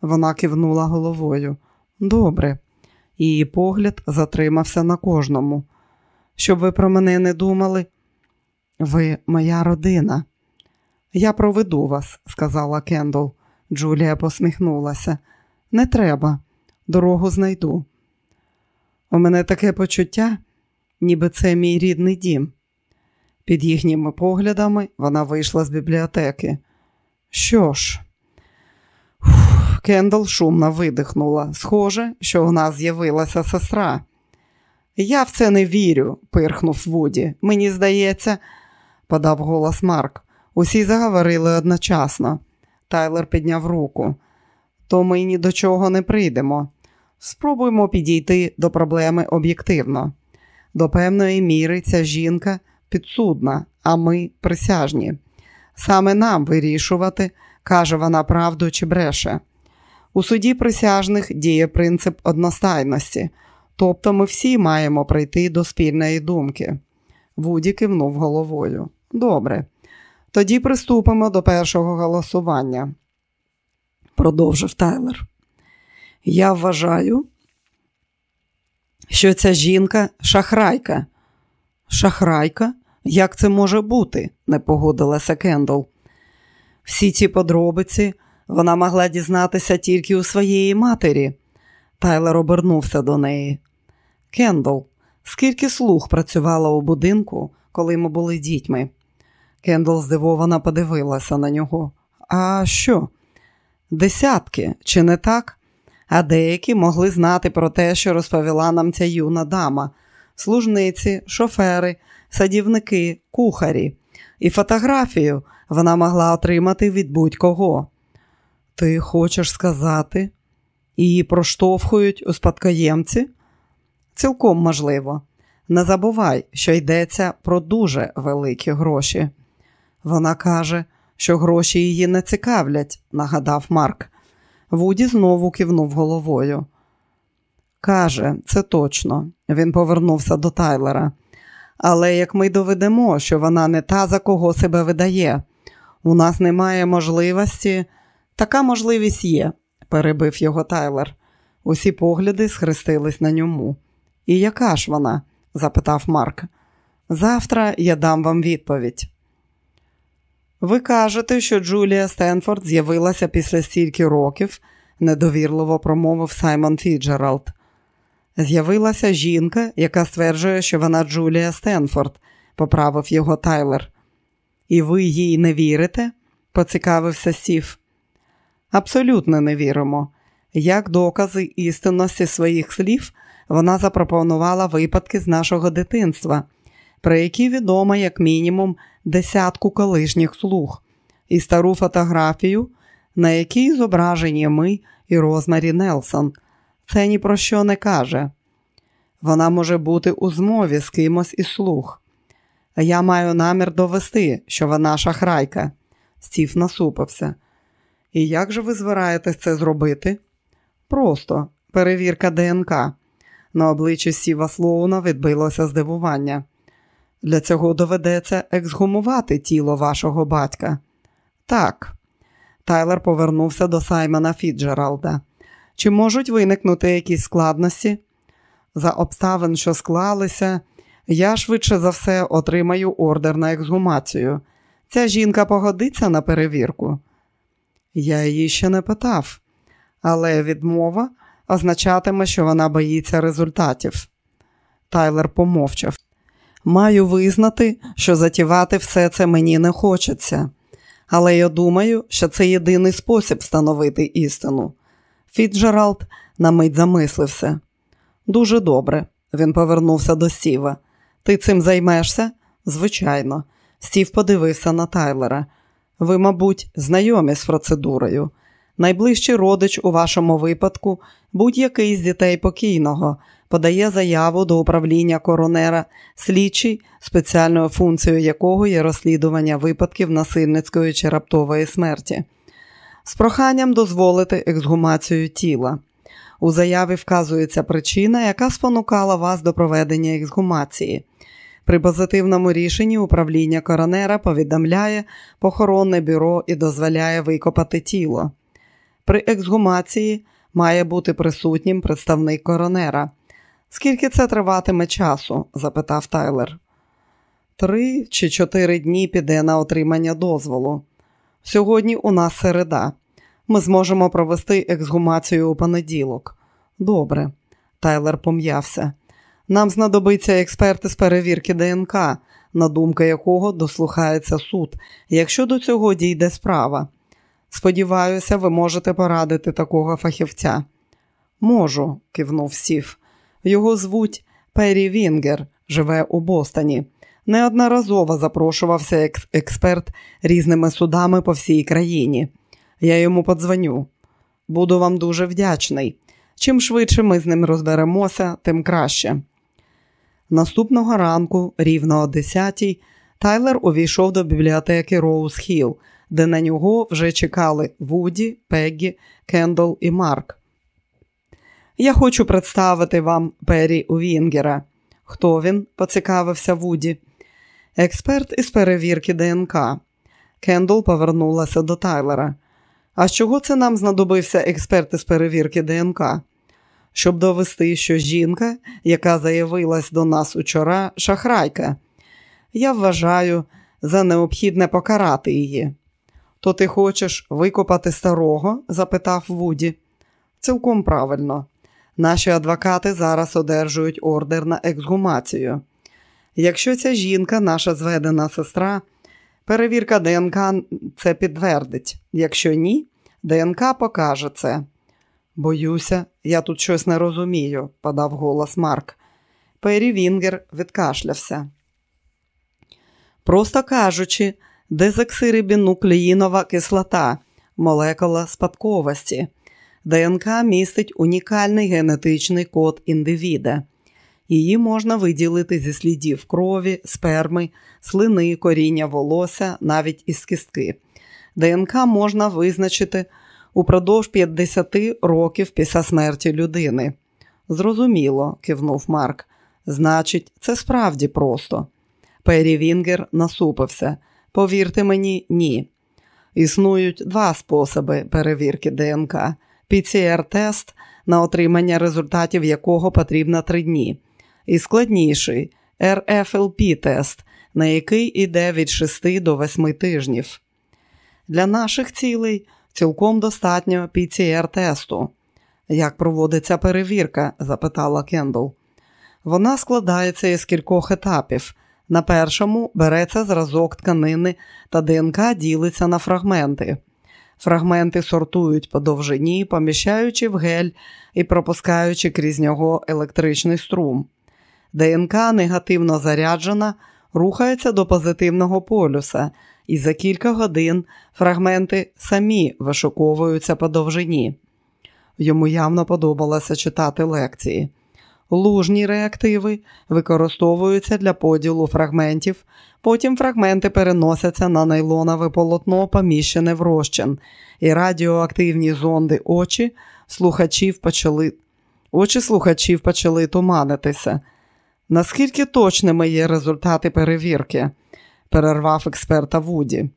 Вона кивнула головою. Добре. Її погляд затримався на кожному. Щоб ви про мене не думали, ви моя родина. Я проведу вас, сказала Кендл. Джулія посміхнулася. Не треба, дорогу знайду. У мене таке почуття, ніби це мій рідний дім. Під їхніми поглядами вона вийшла з бібліотеки. Що ж, Кендал шумно видихнула. Схоже, що у нас з'явилася сестра. Я в це не вірю, пирхнув Вуді. Мені здається, подав голос Марк. Усі заговорили одночасно. Тайлер підняв руку. То ми ні до чого не прийдемо. Спробуємо підійти до проблеми об'єктивно. До певної міри ця жінка підсудна, а ми присяжні. Саме нам вирішувати, каже вона правду чи бреше. У суді присяжних діє принцип одностайності, тобто ми всі маємо прийти до спільної думки. Вуді кивнув головою. Добре. Тоді приступимо до першого голосування, продовжив Тайлер. Я вважаю, що ця жінка шахрайка. Шахрайка? Як це може бути? не погодилася Кендл. Всі ці подробиці вона могла дізнатися тільки у своєї матері. Тайлер обернувся до неї. Кендл, скільки слуг працювало у будинку, коли ми були дітьми? Кендл здивовано подивилася на нього. А що? Десятки, чи не так? А деякі могли знати про те, що розповіла нам ця юна дама, служниці, шофери, садівники, кухарі. І фотографію вона могла отримати від будь-кого. Ти хочеш сказати, її проштовхують у спадкоємці? Цілком можливо. Не забувай, що йдеться про дуже великі гроші. Вона каже, що гроші її не цікавлять, нагадав Марк. Вуді знову кивнув головою. Каже, це точно. Він повернувся до Тайлера. Але як ми доведемо, що вона не та, за кого себе видає, у нас немає можливості. Така можливість є, перебив його Тайлер. Усі погляди схрестились на ньому. І яка ж вона? запитав Марк. Завтра я дам вам відповідь. Ви кажете, що Джулія Стенфорд з'явилася після стільки років, недовірливо промовив Саймон Фіцджеральд. З'явилася жінка, яка стверджує, що вона Джулія Стенфорд, поправив його Тайлер. І ви їй не вірите? поцікавився Стів. Абсолютно не віримо. Як докази істинності своїх слів, вона запропонувала випадки з нашого дитинства, про які відомо, як мінімум, десятку колишніх слуг, і стару фотографію, на якій зображені ми і Розмарі Нелсон. Це ні про що не каже. Вона може бути у змові з кимось із слуг. Я маю намір довести, що вона шахрайка. Стів насупився. І як же ви збираєтесь це зробити? Просто перевірка ДНК. На обличчі Сіва Слоуна відбилося здивування. Для цього доведеться ексгумувати тіло вашого батька. Так. Тайлер повернувся до Саймона Фіджералда. Чи можуть виникнути якісь складності? За обставин, що склалися, я швидше за все отримаю ордер на ексгумацію. Ця жінка погодиться на перевірку. Я її ще не питав, але відмова означатиме, що вона боїться результатів. Тайлер помовчав. Маю визнати, що затівати все це мені не хочеться, але я думаю, що це єдиний спосіб встановити істину. Фіцджеральд на мить замислився. Дуже добре, він повернувся до Стіва. Ти цим займешся? Звичайно. Стів подивився на Тайлера. Ви, мабуть, знайомі з процедурою. Найближчий родич у вашому випадку, будь-який з дітей покійного, подає заяву до управління коронера, слідчий, спеціальною функцією якого є розслідування випадків насильницької чи раптової смерті, з проханням дозволити ексгумацію тіла. У заяві вказується причина, яка спонукала вас до проведення ексгумації. При позитивному рішенні управління коронера повідомляє похоронне бюро і дозволяє викопати тіло. При ексгумації має бути присутнім представник коронера. Скільки це триватиме часу? запитав Тайлер. Три чи чотири дні піде на отримання дозволу. Сьогодні у нас середа. Ми зможемо провести ексгумацію у понеділок. Добре, Тайлер пом'явся. Нам знадобиться експерти з перевірки ДНК, на думку якого дослухається суд, якщо до цього дійде справа. Сподіваюся, ви можете порадити такого фахівця. Можу, кивнув Сів. Його звуть Пері Вінгер, живе у Бостоні. Неодноразово запрошувався експерт різними судами по всій країні. Я йому подзвоню. Буду вам дуже вдячний. Чим швидше ми з ним розберемося, тим краще. Наступного ранку, рівно о 10-й, Тайлер увійшов до бібліотеки Роуз Хілл, де на нього вже чекали Вуді, Пеггі, Кендл і Марк. Я хочу представити вам Пері Уінгера. Хто він? поцікавився Вуді. Експерт із перевірки ДНК. Кендл повернулася до Тайлера. А з чого це нам знадобився експерт із перевірки ДНК? Щоб довести, що жінка, яка заявилась до нас учора, шахрайка. Я вважаю за необхідне покарати її. То ти хочеш викопати старого? запитав Вуді. Цілком правильно. Наші адвокати зараз одержують ордер на ексгумацію. Якщо ця жінка, наша зведена сестра, перевірка ДНК це підтвердить. Якщо ні, ДНК покаже це. Боюся, я тут щось не розумію, подав голос Марк. Пері Вінгер відкашлявся. Просто кажучи, дезоксирибінуклеїнова кислота, молекула спадковості. ДНК містить унікальний генетичний код індивіда. Її можна виділити зі слідів крові, сперми, слини, коріння волосся, навіть із кістки. ДНК можна визначити упродовж 50 років після смерті людини. Зрозуміло, кивнув Марк. Значить, це справді просто. Пері Вінгер насупився. Повірте мені, ні. Існують два способи перевірки ДНК: ПЦР-тест, на отримання результатів якого потрібно три дні, і складніший РФЛП-тест, на який йде від 6 до 8 тижнів. Для наших цілей цілком достатньо ПЦР-тесту. Як проводиться перевірка? запитала Кендл. Вона складається із кількох етапів. На першому береться зразок тканини та ДНК ділиться на фрагменти. Фрагменти сортують по довжині, поміщаючи в гель і пропускаючи крізь нього електричний струм. ДНК негативно заряджена, рухається до позитивного полюса, і за кілька годин фрагменти самі вишуковуються по довжині. Йому явно подобалося читати лекції. Лужні реактиви використовуються для поділу фрагментів, потім фрагменти переносяться на нейлонове полотно, поміщене в розчин, і радіоактивні зонди очі слухачів почали очі слухачів почали туманитися. Наскільки точними є результати перевірки? Перервав експерта Вуді.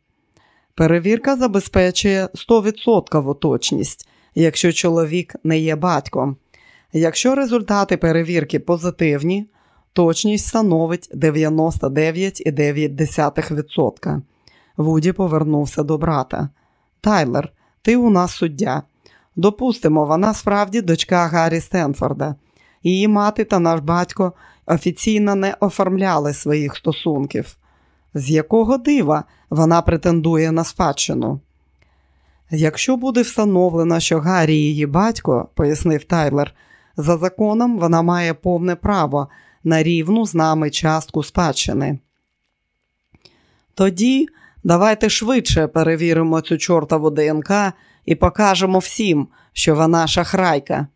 Перевірка забезпечує 100% точність, якщо чоловік не є батьком. Якщо результати перевірки позитивні, точність становить 99,9%. Вуді повернувся до брата. Тайлер, ти у нас суддя. Допустимо, вона справді дочка Гаррі Стенфорда. Її мати та наш батько офіційно не оформляли своїх стосунків. З якого дива вона претендує на спадщину? Якщо буде встановлено, що Гаррі її батько, пояснив Тайлер, за законом вона має повне право на рівну з нами частку спадщини. Тоді давайте швидше перевіримо цю чортову ДНК і покажемо всім, що вона шахрайка.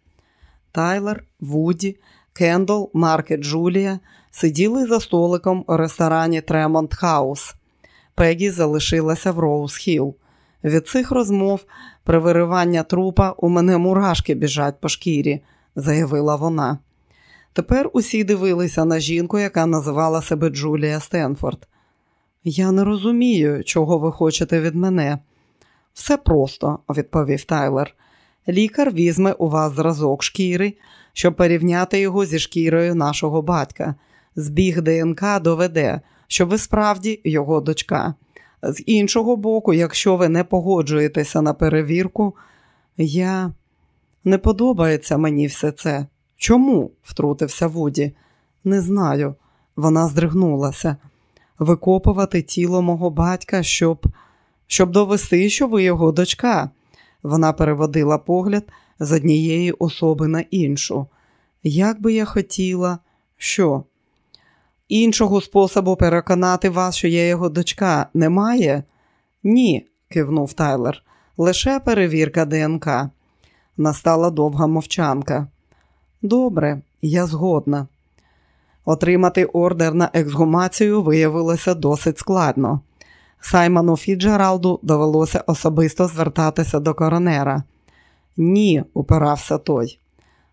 Тайлер, Вуді, Кендл, Марк і Джулія сиділи за столиком у ресторані Тремонт Хаус. Пегі залишилася в Роуз Хілл. Від цих розмов при виривання трупа у мене мурашки біжать по шкірі заявила вона. Тепер усі дивилися на жінку, яка називала себе Джулія Стенфорд. Я не розумію, чого ви хочете від мене. Все просто, відповів Тайлер. Лікар візьме у вас зразок шкіри, щоб порівняти його зі шкірою нашого батька. Збіг ДНК доведе, що ви справді його дочка. З іншого боку, якщо ви не погоджуєтеся на перевірку, я не подобається мені все це. Чому? втрутився Вуді. Не знаю. Вона здригнулася. Викопувати тіло мого батька, щоб щоб довести, що ви його дочка. Вона переводила погляд з однієї особи на іншу. Як би я хотіла, що? Іншого способу переконати вас, що я його дочка, немає? Ні, кивнув Тайлер. Лише перевірка ДНК. Настала довга мовчанка. Добре, я згодна. Отримати ордер на ексгумацію виявилося досить складно. Саймону Фіджералду довелося особисто звертатися до коронера. Ні, упирався той.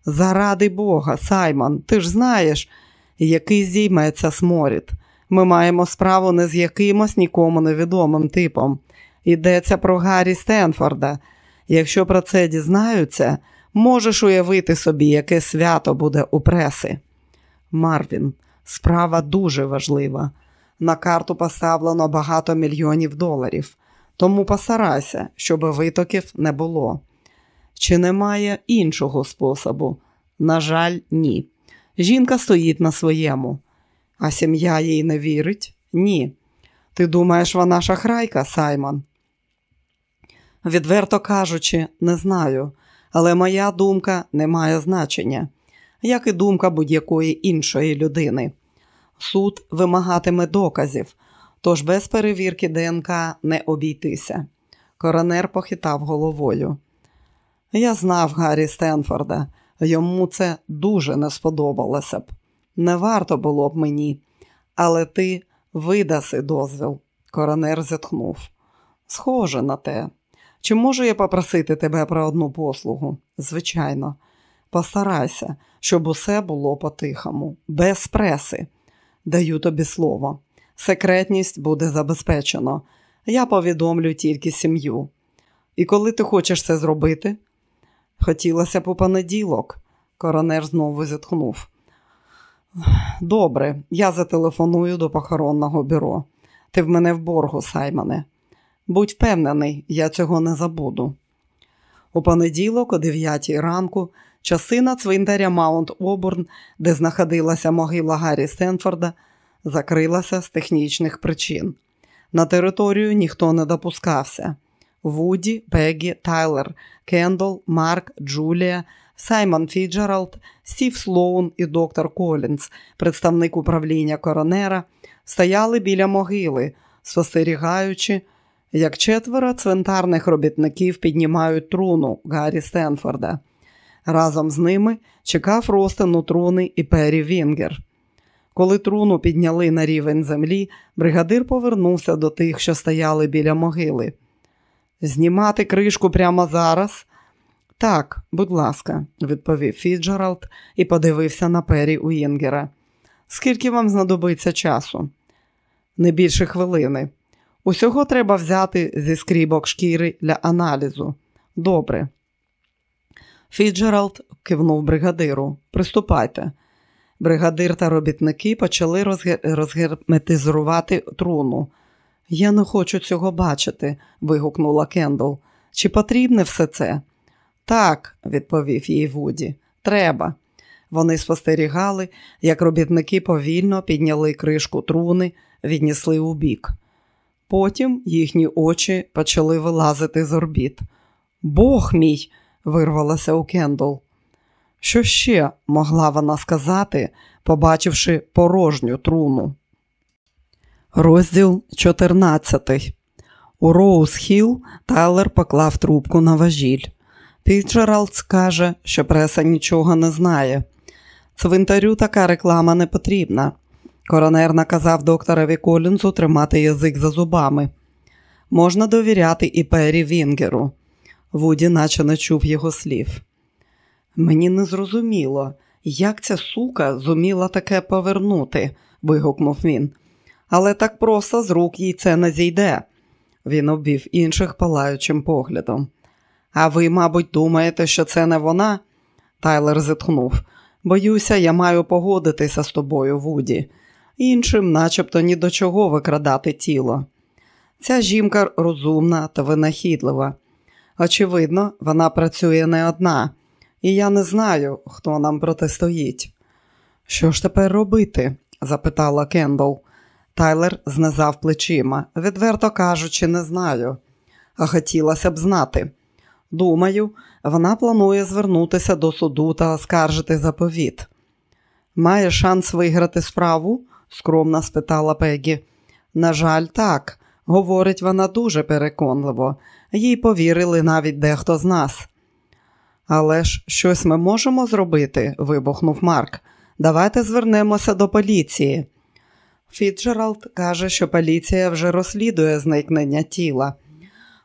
Заради Бога, Саймон, ти ж знаєш, який зійметься сморід. Ми маємо справу не з якимось нікому невідомим типом. Йдеться про Гаррі Стенфорда. Якщо про це дізнаються, можеш уявити собі, яке свято буде у преси. Марвін, справа дуже важлива. На карту поставлено багато мільйонів доларів, тому постарайся, щоб витоків не було. Чи немає іншого способу? На жаль, ні. Жінка стоїть на своєму, а сім'я їй не вірить? Ні. Ти думаєш, вона шахрайка, Саймон? Відверто кажучи, не знаю, але моя думка не має значення, як і думка будь-якої іншої людини. Суд вимагатиме доказів, тож без перевірки ДНК не обійтися. Коронер похитав головою. Я знав Гаррі Стенфорда, йому це дуже не сподобалося б. Не варто було б мені, але ти видаси дозвіл. Коронер зітхнув. Схоже на те. Чи можу я попросити тебе про одну послугу? Звичайно, постарайся, щоб усе було по-тихому, без преси. Даю тобі слово. Секретність буде забезпечено. Я повідомлю тільки сім'ю. І коли ти хочеш це зробити? Хотілося б у понеділок. Коронер знову зітхнув. Добре, я зателефоную до похоронного бюро. Ти в мене в боргу, Саймоне. Будь впевнений, я цього не забуду. У понеділок, о 9 ранку, частина цвинтаря Маунт Обурн, де знаходилася могила Гаррі Стенфорда, закрилася з технічних причин. На територію ніхто не допускався. Вуді, Пегі, Тайлер, Кендл, Марк, Джулія, Саймон Фіджералд, Стів Слоун і доктор Колінс, представник управління коронера, стояли біля могили, спостерігаючи як четверо цвинтарних робітників піднімають труну Гаррі Стенфорда. Разом з ними чекав розтину труни і Пері Уінгер. Коли труну підняли на рівень землі, бригадир повернувся до тих, що стояли біля могили. Знімати кришку прямо зараз? Так, будь ласка, відповів Фіджералд і подивився на Пері Уінгера. Скільки вам знадобиться часу? Не більше хвилини. Усього треба взяти зішкрібок шкіри для аналізу. Добре. Фіджералд кивнув бригадиру. Приступайте. Бригадир та робітники почали розгерметизувати труну. Я не хочу цього бачити, вигукнула Кендл. Чи потрібне все це? Так, відповів їй Вуді. Треба. Вони спостерігали, як робітники повільно підняли кришку труни, віднесли убік. Потім їхні очі почали вилазити з орбіт. Бог мій, вирвалося у Кендл. Що ще могла вона сказати, побачивши порожню труну? Розділ 14 У Роуз Хіл Тайлер поклав трубку на важіль. Фіджералд каже, що преса нічого не знає. Цвинтарю така реклама не потрібна. Коронер наказав докторові Колінзу тримати язик за зубами. Можна довіряти і Пері Вінгеру. Вуді наче не чув його слів. Мені не зрозуміло, як ця сука зуміла таке повернути, вигукнув він. Але так просто з рук їй це не зійде. Він обвів інших палаючим поглядом. А ви, мабуть, думаєте, що це не вона? Тайлер зітхнув. Боюся, я маю погодитися з тобою, Вуді. Іншим, начебто, ні до чого викрадати тіло. Ця жінка розумна та винахідлива. Очевидно, вона працює не одна, і я не знаю, хто нам протистоїть. Що ж тепер робити? запитала Кендall. Тайлер знизав плечима. Відверто кажучи, не знаю, а хотілося б знати. Думаю, вона планує звернутися до суду та оскаржити заповіт. Має шанс виграти справу? скромно спитала Пегі. На жаль, так, говорить вона дуже переконливо, їй повірили навіть дехто з нас. Але ж щось ми можемо зробити, вибухнув Марк. Давайте звернемося до поліції. Фіджералд каже, що поліція вже розслідує зникнення тіла,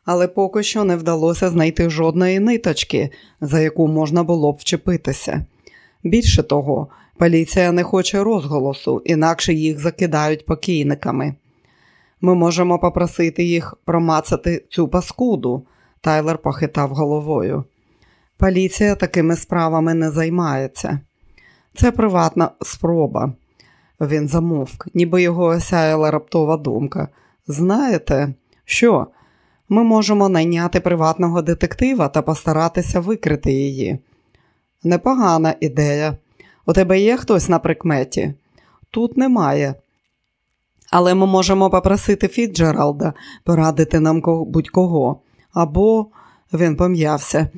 але поки що не вдалося знайти жодної ниточки, за яку можна було б вчепитися. Більше того, поліція не хоче розголосу, інакше їх закидають покійниками. Ми можемо попросити їх промацати цю паскуду, Тайлер похитав головою. Поліція такими справами не займається. Це приватна спроба. Він замовк, ніби його осяяла раптова думка. Знаєте, що? Ми можемо найняти приватного детектива та постаратися викрити її. Непогана ідея. У тебе є хтось на прикметі? Тут немає. Але ми можемо попросити Фіджералда порадити нам будь-кого. Або він пом'явся.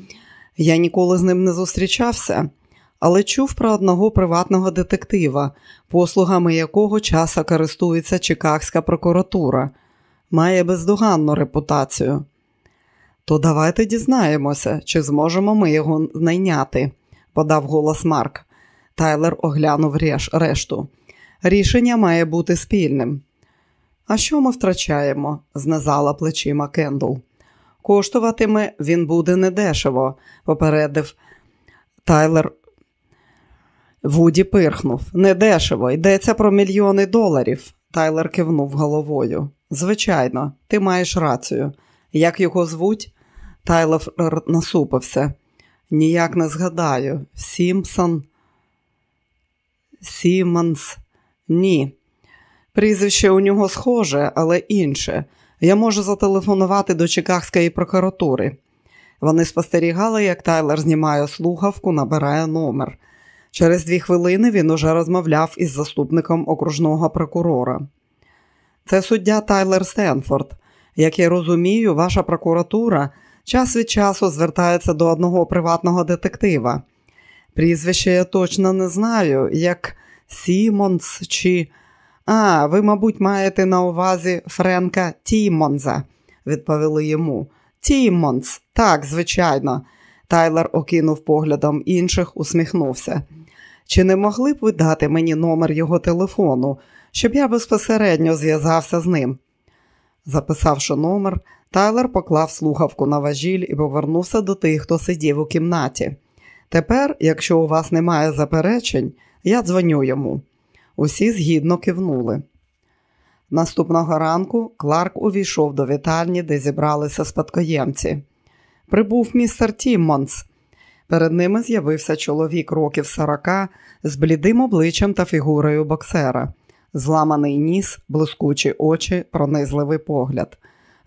Я ніколи з ним не зустрічався але чув про одного приватного детектива, послугами якого часу користується Чикагська прокуратура, має бездоганну репутацію. То давайте дізнаємося, чи зможемо ми його найняти, подав голос Марк. Тайлер оглянув решту. Рішення має бути спільним. А що ми втрачаємо? знизала плечима Кендл. Коштуватиме він буде недешево, попередив Тайлер Вуді пирхнув. Недешево, йдеться про мільйони доларів. Тайлер кивнув головою. Звичайно, ти маєш рацію. Як його звуть? Тайлер насупився. Ніяк не згадаю. Сімпсон. Сімонс. Ні. Прізвище у нього схоже, але інше. Я можу зателефонувати до Чикагської прокуратури. Вони спостерігали, як Тайлер знімає слухавку, набирає номер. Через дві хвилини він уже розмовляв із заступником окружного прокурора. Це суддя Тайлер Стенфорд. Як я розумію, ваша прокуратура час від часу звертається до одного приватного детектива. Прізвище я точно не знаю, як Сімонс чи. А, ви, мабуть, маєте на увазі Френка Тімонза, відповіли йому. Тімонс, так, звичайно. Тайлер окинув поглядом інших, усміхнувся. Чи не могли б ви дати мені номер його телефону, щоб я безпосередньо зв'язався з ним? Записавши номер, Тайлер поклав слухавку на важіль і повернувся до тих, хто сидів у кімнаті. Тепер, якщо у вас немає заперечень, я дзвоню йому. Усі згідно кивнули. Наступного ранку Кларк увійшов до вітальні, де зібралися спадкоємці. Прибув містер Тіммонс, Перед ними з'явився чоловік років сорока з блідим обличчям та фігурою боксера, зламаний ніс, блискучі очі, пронизливий погляд.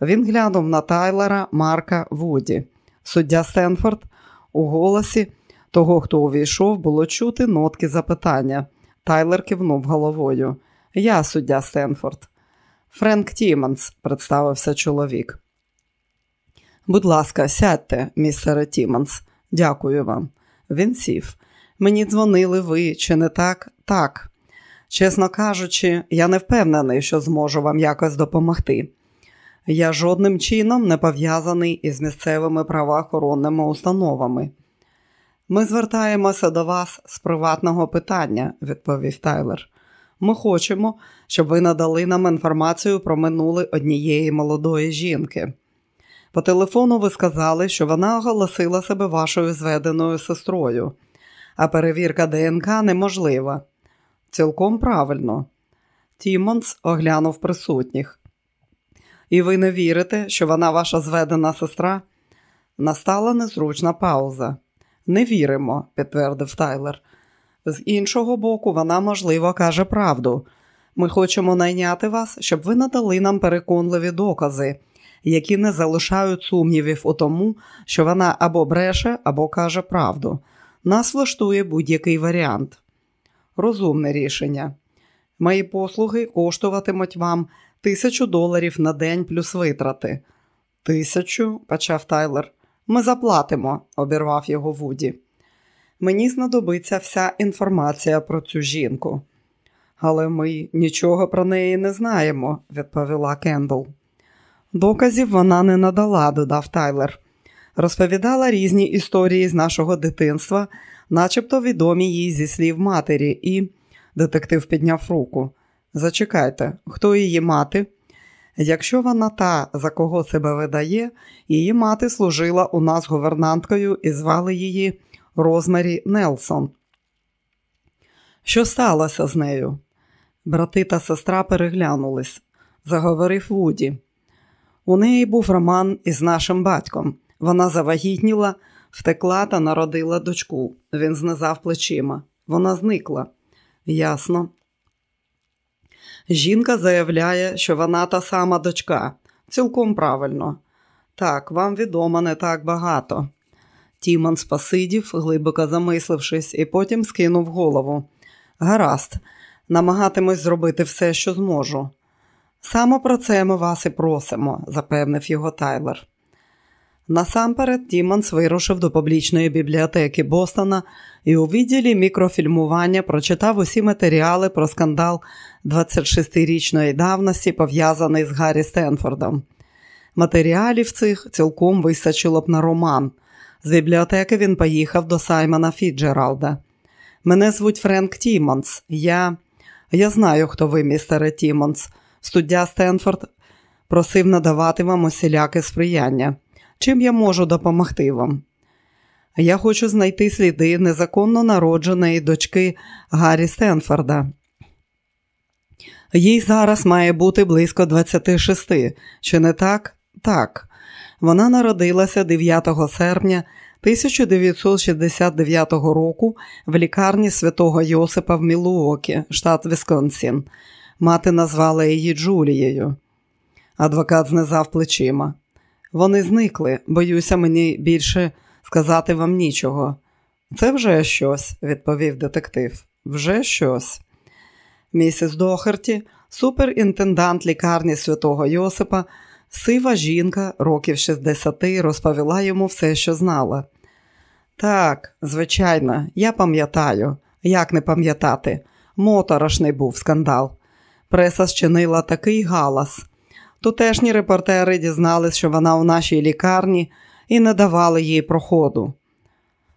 Він глянув на Тайлера, Марка, Вуді. Суддя Стенфорд у голосі того, хто увійшов, було чути нотки запитання. Тайлер кивнув головою. Я суддя Стенфорд. Френк Тімонс, представився чоловік. Будь ласка, сядьте, містере Тімонс. Дякую вам. Він сів. Мені дзвонили ви, чи не так? Так. Чесно кажучи, я не впевнений, що зможу вам якось допомогти. Я жодним чином не пов'язаний із місцевими правоохоронними установами. Ми звертаємося до вас з приватного питання, відповів Тайлер. Ми хочемо, щоб ви надали нам інформацію про минуле однієї молодої жінки. По телефону ви сказали, що вона оголосила себе вашою зведеною сестрою, а перевірка ДНК неможлива. Цілком правильно. Тімонс оглянув присутніх. І ви не вірите, що вона ваша зведена сестра? Настала незручна пауза. Не віримо, підтвердив Тайлер. З іншого боку, вона, можливо, каже правду. Ми хочемо найняти вас, щоб ви надали нам переконливі докази, які не залишають сумнівів у тому, що вона або бреше, або каже правду. Нас влаштує будь-який варіант. Розумне рішення. Мої послуги коштуватимуть вам тисячу доларів на день плюс витрати. Тисячу, почав Тайлер. Ми заплатимо, обірвав його Вуді. Мені знадобиться вся інформація про цю жінку. Але ми нічого про неї не знаємо, відповіла Кендл. Доказів вона не надала, додав Тайлер. Розповідала різні історії з нашого дитинства, начебто відомі їй зі слів матері, і детектив підняв руку. Зачекайте, хто її мати? Якщо вона та, за кого себе видає, її мати служила у нас гувернанткою і звали її Розмарі Нелсон. Що сталося з нею? Брати та сестра переглянулись, заговорив Вуді. У неї був роман із нашим батьком. Вона завагітніла, втекла та народила дочку. Він знизав плечима. Вона зникла. Ясно. Жінка заявляє, що вона та сама дочка. Цілком правильно. Так, вам відомо не так багато. Тімон спасидів, глибоко замислившись, і потім скинув голову. Гаразд, намагатимось зробити все, що зможу. Саме про це ми вас і просимо, запевнив його Тайлер. Насамперед, Тімонс вирушив до публічної бібліотеки Бостона і у відділі мікрофільмування прочитав усі матеріали про скандал 26-річної давності, пов'язаний з Гаррі Стенфордом. Матеріалів цих цілком вистачило б на роман. З бібліотеки він поїхав до Саймона Фіцджеральда. Мене звуть Френк Тімонс. Я знаю, хто ви, містере Тімонс. Суддя Стенфорд просив надавати вам усіляке сприяння. Чим я можу допомогти вам? Я хочу знайти сліди незаконно народженої дочки Гаррі Стенфорда. Їй зараз має бути близько 26, чи не так? Так. Вона народилася 9 серпня 1969 року в лікарні святого Йосипа в Мілуокі, штат Вісконсін. Мати назвала її Джулією. Адвокат знизав плечима. Вони зникли, боюся, мені більше сказати вам нічого. Це вже щось, відповів детектив. Вже щось. Місіс Дохерті, суперінтендант лікарні святого Йосипа, сива жінка, років 60, розповіла йому все, що знала. Так, звичайно, я пам'ятаю, як не пам'ятати. Моторошний був скандал. Преса зчинила такий галас. Тутешні репортери дізнались, що вона у нашій лікарні і не давали їй проходу.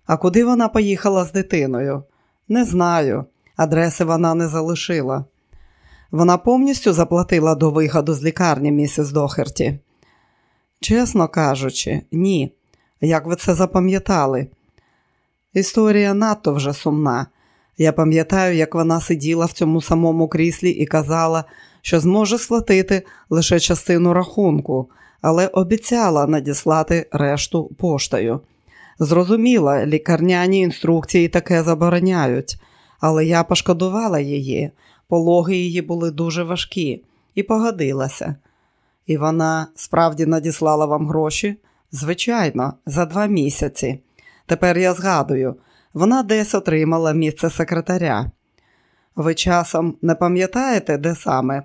А куди вона поїхала з дитиною? Не знаю. Адреси вона не залишила. Вона повністю заплатила до виходу з лікарні місіс Дохерті. Чесно кажучи, ні. Як ви це запам'ятали? Історія надто вже сумна. Я пам'ятаю, як вона сиділа в цьому самому кріслі і казала, що зможе сплатити лише частину рахунку, але обіцяла надіслати решту поштою. Зрозуміла, лікарняні інструкції таке забороняють, але я пошкодувала її, пологи її були дуже важкі, і погодилася. І вона справді надіслала вам гроші? Звичайно, за два місяці. Тепер я згадую, вона десь отримала місце секретаря. Ви часом не пам'ятаєте, де саме?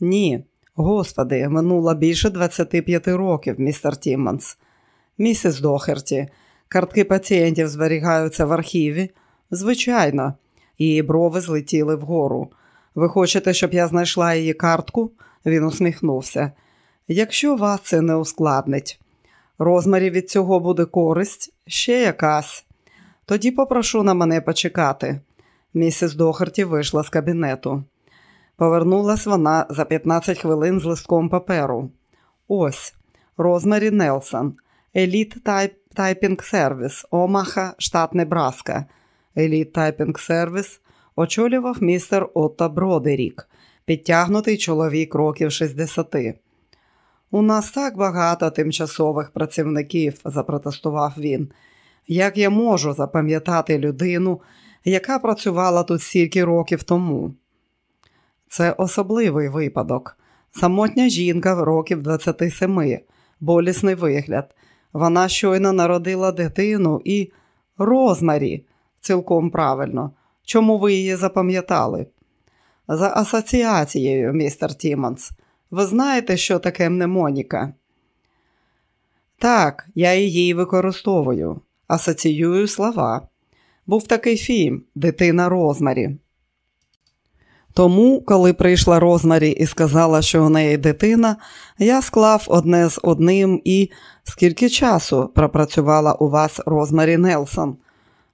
Ні. Господи, минуло більше 25 років, містер Тіммонс. Місіс Дохерті, картки пацієнтів зберігаються в архіві? Звичайно, її брови злетіли вгору. Ви хочете, щоб я знайшла її картку? Він усміхнувся. Якщо вас це не ускладнить. Розмарі від цього буде користь, ще якась. Тоді попрошу на мене почекати. Місіс Дохерті вийшла з кабінету. Повернулась вона за 15 хвилин з листком паперу. Ось Розмарі Нелсон, Еліт Тайпінг Сервіс, Омаха, штат Небраска. Еліт Тайпінг Сервіс очолював містер Отто Бродерік, підтягнутий чоловік років 60. У нас так багато тимчасових працівників, запротестував він. Як я можу запам'ятати людину, яка працювала тут стільки років тому? Це особливий випадок. Самотня жінка років 27, болісний вигляд. Вона щойно народила дитину. І Розмарі, цілком правильно. Чому ви її запам'ятали? За асоціацією, містер Тімонс. Ви знаєте, що таке мнемоніка? Так, я її використовую. Асоціюю слова. Був такий фільм Дитина Розмарі. Тому, коли прийшла Розмарі і сказала, що у неї дитина, я склав одне з одним і скільки часу пропрацювала у вас Розмарі Нелсон?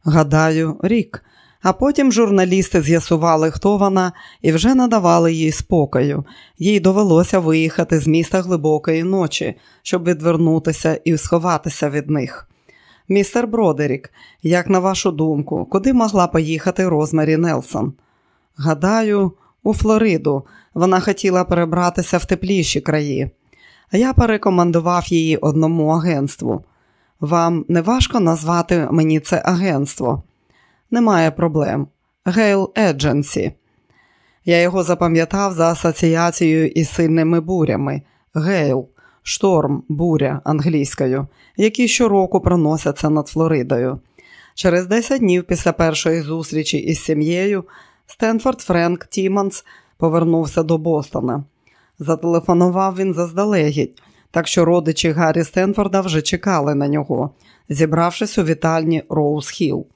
Гадаю, рік. А потім журналісти з'ясували, хто вона, і вже надавали їй спокою. Їй довелося виїхати з міста глибокої ночі, щоб відвернутися і сховатися від них. Містер Бродерік, як на вашу думку, куди могла поїхати Розмарі Нелсон? Гадаю, у Флориду. Вона хотіла перебратися в тепліші краї. Я порекомендував її одному агентству. Вам не важко назвати мені це агентство? Немає проблем. Гейл Едженсі. Я його запам'ятав за асоціацією із сильними бурями. Гейл, шторм, буря англійською, які щороку проносяться над Флоридою. Через 10 днів після першої зустрічі із сім'єю Стенфорд Френк Тімонс повернувся до Бостона. Зателефонував він заздалегідь, так що родичі Гаррі Стенфорда вже чекали на нього, зібравшись у вітальні Роуз Хілл.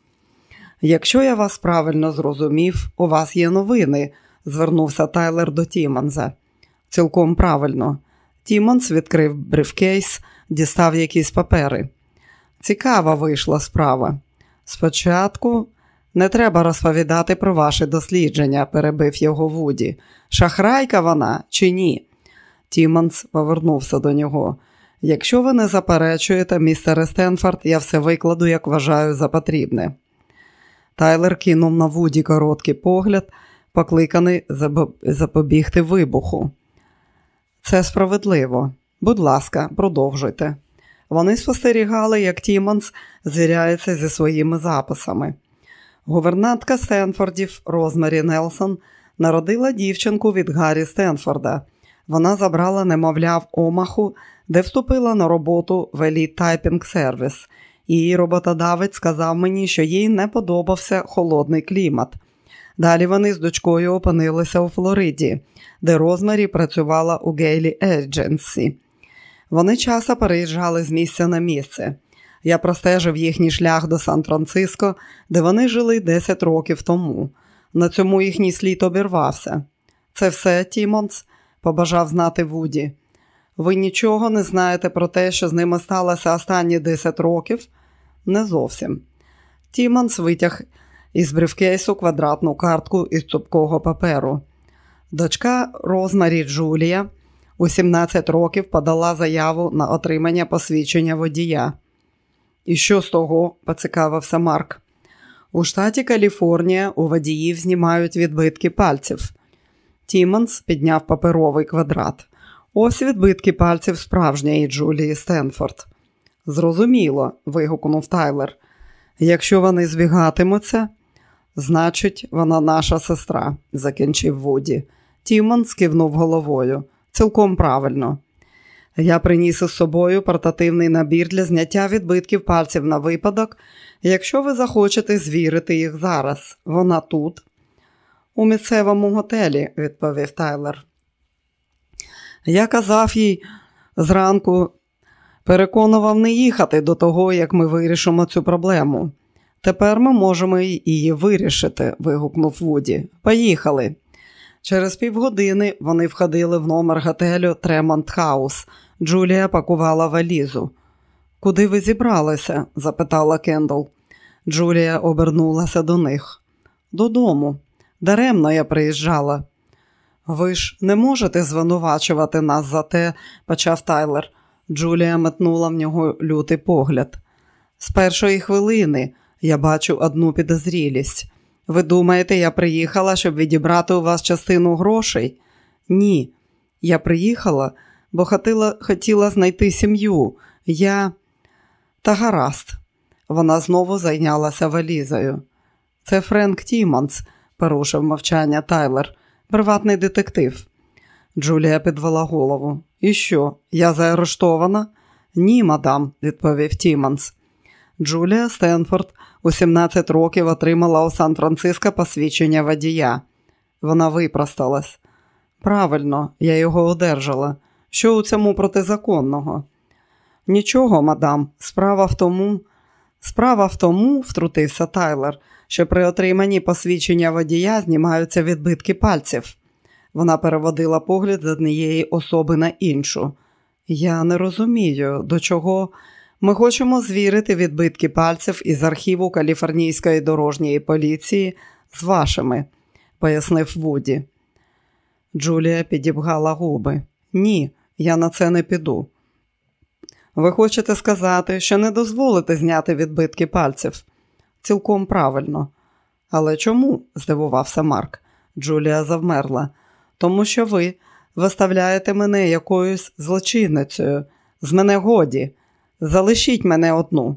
Якщо я вас правильно зрозумів, у вас є новини, звернувся Тайлер до Тімонса. Цілком правильно. Тімонс відкрив брифкейс, дістав якісь папери. Цікава вийшла справа. Спочатку не треба розповідати про ваші дослідження, перебив його Вуді. Шахрайка вона чи ні? Тіманс повернувся до нього. Якщо ви не заперечуєте, містере Стенфорд, я все викладу, як вважаю за потрібне. Тайлер кинув на Вуді короткий погляд, покликаний запобігти вибуху. Це справедливо. Будь ласка, продовжуйте. Вони спостерігали, як Тіманс звіряється зі своїми записами. Гувернантка Стенфордів Розмарі Нелсон народила дівчинку від Гаррі Стенфорда. Вона забрала немовля в Омаху, де вступила на роботу в Elite Typing Service. Її роботодавець сказав мені, що їй не подобався холодний клімат. Далі вони з дочкою опинилися у Флориді, де Розмарі працювала у Гейлі Едженсі. Вони часто переїжджали з місця на місце. Я простежив їхній шлях до Сан-Франциско, де вони жили 10 років тому. На цьому їхній слід обірвався. Це все, Тімонс, побажав знати Вуді. Ви нічого не знаєте про те, що з ними сталося останні 10 років? Не зовсім. Тімонс витяг із брифкейсу квадратну картку із цупкого паперу. Дочка Розмарі Джулія у 17 років подала заяву на отримання посвідчення водія. І що з того? поцікавився Марк. У штаті Каліфорнія у водіїв знімають відбитки пальців. Тімонс підняв паперовий квадрат. Ось відбитки пальців справжньої Джулії Стенфорд. Зрозуміло, вигукнув Тайлер. Якщо вони збігатимуться, значить, вона наша сестра, закінчив Вуді. Тімон скивнув головою. Цілком правильно. Я приніс із собою портативний набір для зняття відбитків пальців на випадок, якщо ви захочете звірити їх зараз. Вона тут. У місцевому готелі, відповів Тайлер. Я казав їй зранку, переконував не їхати до того, як ми вирішимо цю проблему. Тепер ми можемо її вирішити, вигукнув Вуді. Поїхали. Через півгодини вони входили в номер готелю Тремонт Хаус. Джулія пакувала валізу. Куди ви зібралися? запитала Кендал. Джулія обернулася до них. Додому. Даремно я приїжджала. Ви ж не можете звинувачувати нас за те, почав Тайлер. Джулія метнула в нього лютий погляд. З першої хвилини я бачу одну підозрілість. Ви думаєте, я приїхала, щоб відібрати у вас частину грошей? Ні. Я приїхала, бо хотіла, хотіла знайти сім'ю. Я та гаразд. Вона знову зайнялася валізою. Це Френк Тімонс, порушив мовчання Тайлер, приватний детектив. Джулія підвела голову. І що? Я заарештована? Ні, мадам, відповів Тімонс. Джулія Стенфорд у 17 років отримала у Сан-Франциско посвідчення водія. Вона випросталась. Правильно, я його одержала. Що у цьому протизаконного? Нічого, мадам, справа в тому, справа в тому, втрутився Тайлер, що при отриманні посвідчення водія знімаються відбитки пальців. Вона переводила погляд з однієї особи на іншу. Я не розумію, до чого ми хочемо звірити відбитки пальців із архіву Каліфорнійської дорожньої поліції з вашими, пояснив Вуді. Джулія підібгала губи. Ні, я на це не піду. Ви хочете сказати, що не дозволите зняти відбитки пальців? Цілком правильно. Але чому? здивувався Марк. Джулія завмерла. Тому що ви виставляєте мене якоюсь злочинницею. З мене годі. Залишіть мене одну.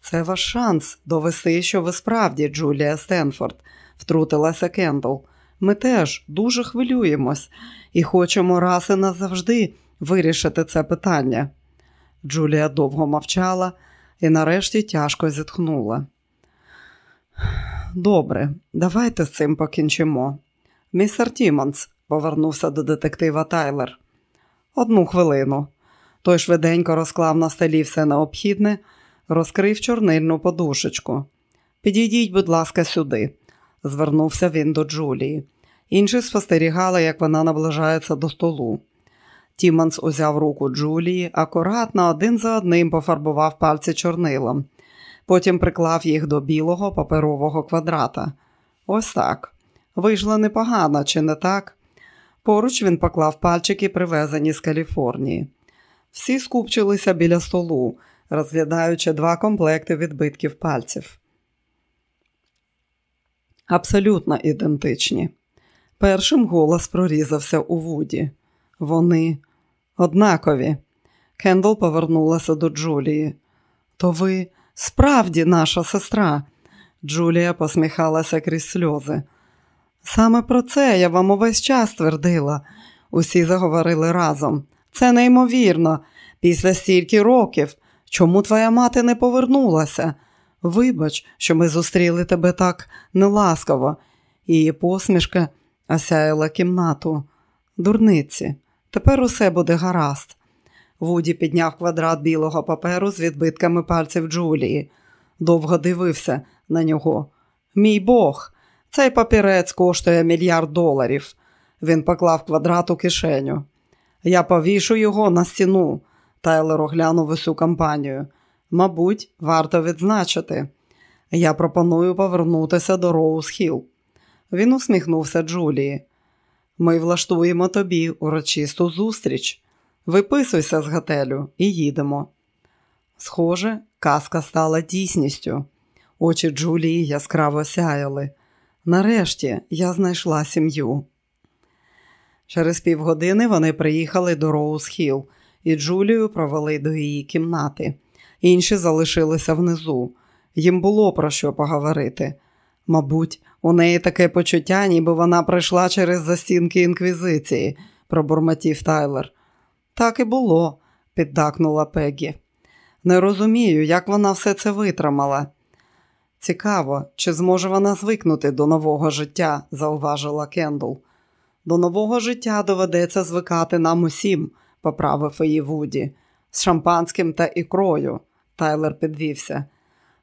Це ваш шанс довести, що ви справді, Джулія Стенфорд, втрутилася Кендол. Ми теж дуже хвилюємось і хочемо раз і назавжди вирішити це питання. Джулія довго мовчала і нарешті тяжко зітхнула. Добре, давайте з цим покінчимо. Містер Тімонс, повернувся до детектива Тайлер. Одну хвилину. Той швиденько розклав на столі все необхідне, розкрив чорнильну подушечку. Підійдіть, будь ласка, сюди, звернувся він до Джулії. Інші спостерігали, як вона наближається до столу. Тіманс узяв руку Джулії, акуратно один за одним пофарбував пальці чорнилом. Потім приклав їх до білого паперового квадрата. Ось так. Вийшло непогано, чи не так? Поруч він поклав пальчики, привезені з Каліфорнії. Всі скупчилися біля столу, розглядаючи два комплекти відбитків пальців. Абсолютно ідентичні. Першим голос прорізався у Вуді. Вони однакові. Кендол повернулася до Джулії. То ви справді наша сестра. Джулія посміхалася крізь сльози. Саме про це я вам увесь час твердила. Усі заговорили разом. Це неймовірно. Після стільки років. Чому твоя мати не повернулася? Вибач, що ми зустріли тебе так неласково. Її посмішка осяяла кімнату. Дурниці, тепер усе буде гаразд. Вуді підняв квадрат білого паперу з відбитками пальців Джулії. Довго дивився на нього. Мій Бог, цей папірець коштує мільярд доларів. Він поклав квадрат у кишеню. Я повішу його на стіну. Тайлер оглянув усю кампанію. Мабуть, варто відзначити. Я пропоную повернутися до Роуз Хілл. Він усміхнувся Джулії. Ми влаштуємо тобі урочисту зустріч. Виписуйся з готелю і їдемо. Схоже, казка стала дійсністю. Очі Джулії яскраво сяяли. Нарешті я знайшла сім'ю. Через півгодини вони приїхали до Роуз Хілл і Джулію провели до її кімнати. Інші залишилися внизу. Їм було про що поговорити. Мабуть, у неї таке почуття, ніби вона прийшла через застінки інквізиції, пробурмотів Тайлер. Так і було, піддакнула Пегі. Не розумію, як вона все це витримала. Цікаво, чи зможе вона звикнути до нового життя, зауважила Кендол. До нового життя доведеться звикати нам усім, поправив її Вуді, з шампанським та ікрою. Тайлер підвівся.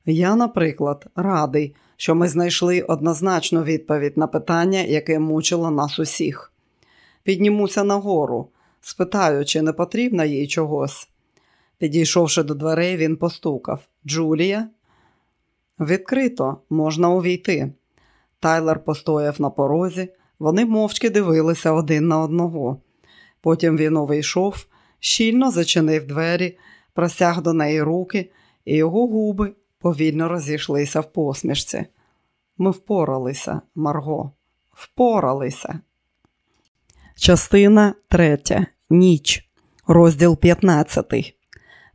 Я, наприклад, радий, що ми знайшли однозначну відповідь на питання, яке мучило нас усіх. Піднімуся нагору, спитаю, чи не потрібно їй чогось. Підійшовши до дверей, він постукав. Джулія? Відкрито, можна увійти. Тайлер постояв на порозі, вони мовчки дивилися один на одного. Потім він увійшов, щільно зачинив двері, простяг до неї руки, і його губи повільно розійшлися в посмішці. Ми впоралися, Марго, впоралися. Частина третя. Ніч. Розділ 15.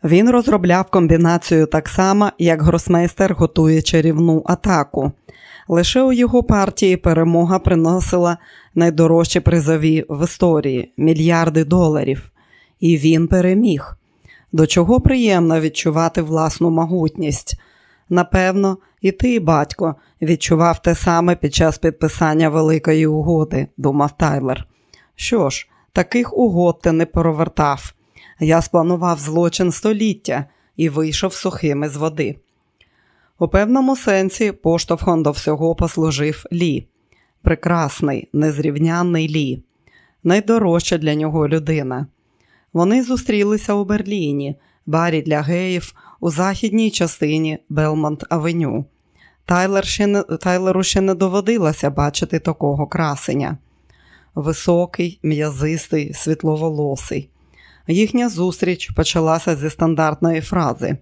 Він розробляв комбінацію так само, як гросмейстер готує чарівну атаку. Лише у його партії перемога приносила найдорожчі призові в історії мільярди доларів. І він переміг. До чого приємно відчувати власну могутність. Напевно, і ти, батько, відчував те саме під час підписання великої угоди, думав Тайлер. Що ж, таких угод ти не провертав. Я спланував злочин століття і вийшов сухим із води. У певному сенсі поштовхом до всього послужив Лі. Прекрасний, незрівнянний Лі, найдорожча для нього людина. Вони зустрілися у Берліні, барі для геїв у західній частині Белмонт Авеню. Тайлер ще не, Тайлеру ще не доводилося бачити такого красення. Високий, м'язистий, світловолосий. Їхня зустріч почалася зі стандартної фрази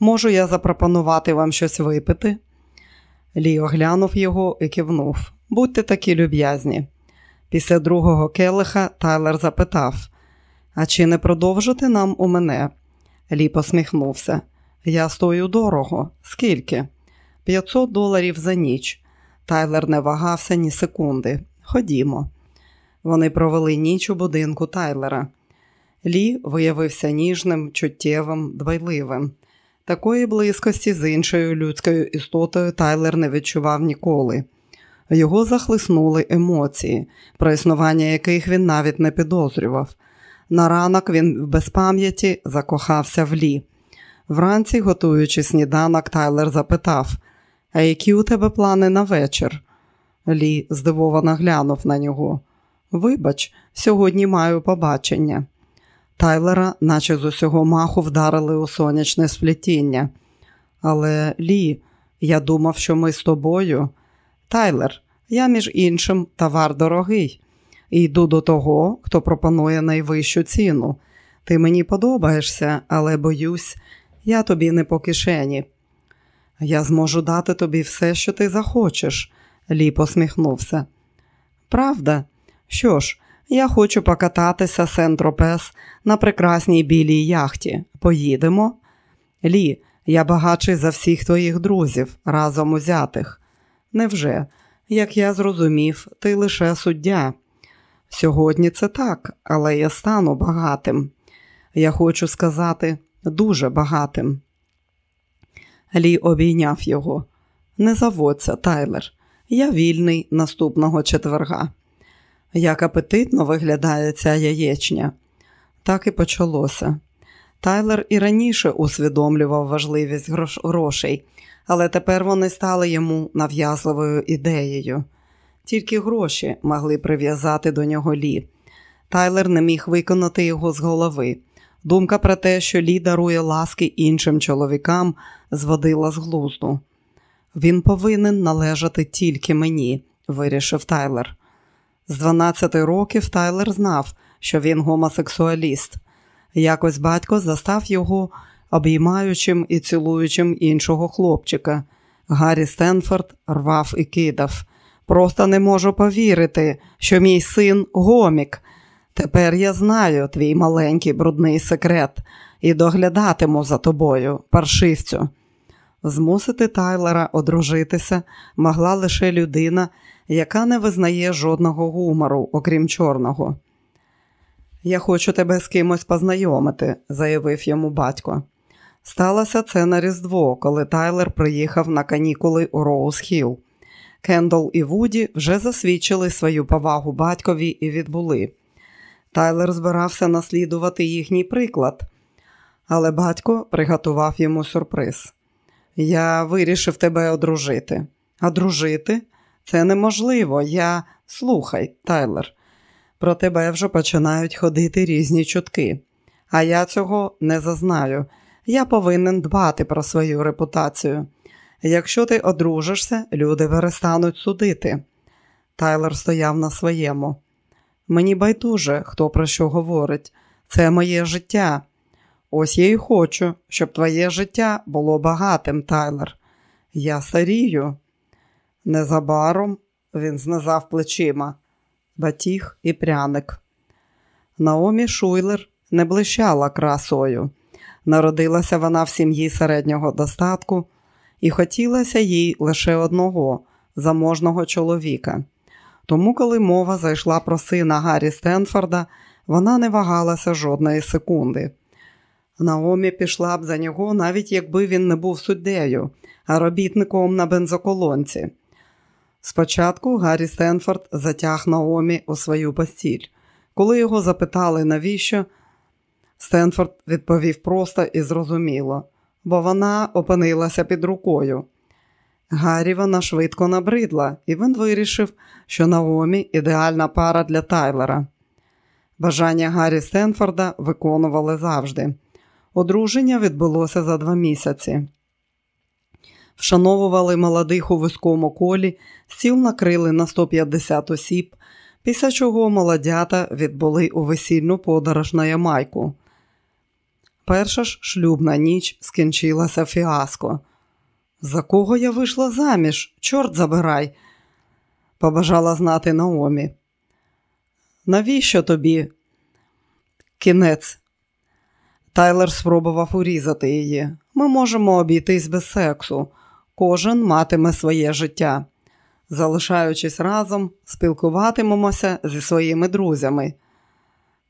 Можу я запропонувати вам щось випити? Лі оглянув його і кивнув. Будьте такі люб'язні. Після другого келиха Тайлер запитав А чи не продовжите нам у мене? Лі посміхнувся. Я стою дорого. Скільки? 500 доларів за ніч. Тайлер не вагався ні секунди. Ходімо. Вони провели ніч у будинку Тайлера. Лі виявився ніжним, чуттєвим, дбайливим. Такої близькості з іншою людською істотою Тайлер не відчував ніколи. Його захлиснули емоції, про існування яких він навіть не підозрював. На ранок він в безпам'яті закохався в Лі. Вранці, готуючи сніданок, Тайлер запитав: А які у тебе плани на вечір? Лі здивовано глянув на нього. Вибач, сьогодні маю побачення. Тайлера, наче з усього маху, вдарили у сонячне сплетіння. Але Лі, я думав, що ми з тобою. Тайлер, я, між іншим, товар дорогий, і йду до того, хто пропонує найвищу ціну. Ти мені подобаєшся, але боюсь, я тобі не по кишені. Я зможу дати тобі все, що ти захочеш, Лі посміхнувся. Правда? Що ж, я хочу покататися Сен-Тропес на прекрасній білій яхті. Поїдемо? Лі, я багатший за всіх твоїх друзів, разом узятих. Невже? Як я зрозумів, ти лише суддя. Сьогодні це так, але я стану багатим. Я хочу сказати, дуже багатим. Лі обійняв його. Не заводься, Тайлер. Я вільний наступного четверга. Як апетитно виглядає ця яєчня. Так і почалося. Тайлер і раніше усвідомлював важливість грошей, але тепер вони стали йому нав'язливою ідеєю. Тільки гроші могли прив'язати до нього Лі. Тайлер не міг виконати його з голови. Думка про те, що Лі дарує ласки іншим чоловікам, зводила з глузду. Він повинен належати тільки мені, вирішив Тайлер. З 12 років Тайлер знав, що він гомосексуаліст. Якось батько застав його обіймаючим і цілуючим іншого хлопчика. Гаррі Стенфорд рвав і кидав. Просто не можу повірити, що мій син гомік. Тепер я знаю твій маленький брудний секрет і доглядатиму за тобою, паршивцю. Змусити Тайлера одружитися могла лише людина, яка не визнає жодного гумору, окрім чорного. Я хочу тебе з кимось познайомити, заявив йому батько. Сталося це на Різдво, коли Тайлер приїхав на канікули у Роуз Хілл. Кендол і Вуді вже засвідчили свою повагу батькові і відбули. Тайлер збирався наслідувати їхній приклад, але батько приготував йому сюрприз. Я вирішив тебе одружити. Одружити? Це неможливо. Я слухай, Тайлер. Про тебе вже починають ходити різні чутки, а я цього не зазнаю. Я повинен дбати про свою репутацію. Якщо ти одружишся, люди перестануть судити. Тайлер стояв на своєму. Мені байдуже, хто про що говорить. Це моє життя. Ось я й хочу, щоб твоє життя було багатим, Тайлер. Я старію. Незабаром він знизав плечима, батіг і пряник. Наомі Шуйлер не блищала красою. Народилася вона в сім'ї середнього достатку, і хотілося їй лише одного заможного чоловіка. Тому, коли мова зайшла про сина Гаррі Стенфорда, вона не вагалася жодної секунди. Наомі пішла б за нього, навіть якби він не був суддею, а робітником на бензоколонці. Спочатку Гаррі Стенфорд затяг Наомі у свою постіль. Коли його запитали, навіщо, Стенфорд відповів просто і зрозуміло, бо вона опинилася під рукою. Гаррі вона швидко набридла, і він вирішив, що Наомі ідеальна пара для Тайлера. Бажання Гаррі Стенфорда виконували завжди. Одруження відбулося за два місяці. Вшановували молодих у вузькому колі, стіл накрили на 150 осіб, після чого молодята відбули у весільну подорож на Ямайку. Перша ж шлюбна ніч скінчилася фіаско. За кого я вийшла заміж? Чорт забирай, побажала знати Наомі. Навіщо тобі? Кінець. Тайлер спробував урізати її. Ми можемо обійтись без сексу. Кожен матиме своє життя. Залишаючись разом, спілкуватимемося зі своїми друзями.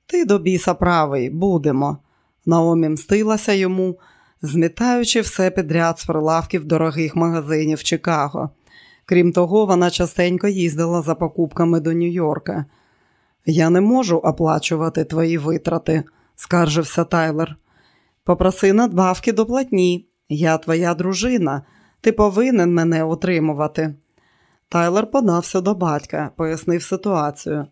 Ти до біса правий, будемо. Наомі мстилася йому, змітаючи все підряд з прилавків дорогих магазинів Чикаго. Крім того, вона частенько їздила за покупками до Нью-Йорка. Я не можу оплачувати твої витрати, скаржився Тайлер. Попроси надбавки до платні. Я твоя дружина. Ти повинен мене утримувати. Тайлер подався до батька, пояснив ситуацію.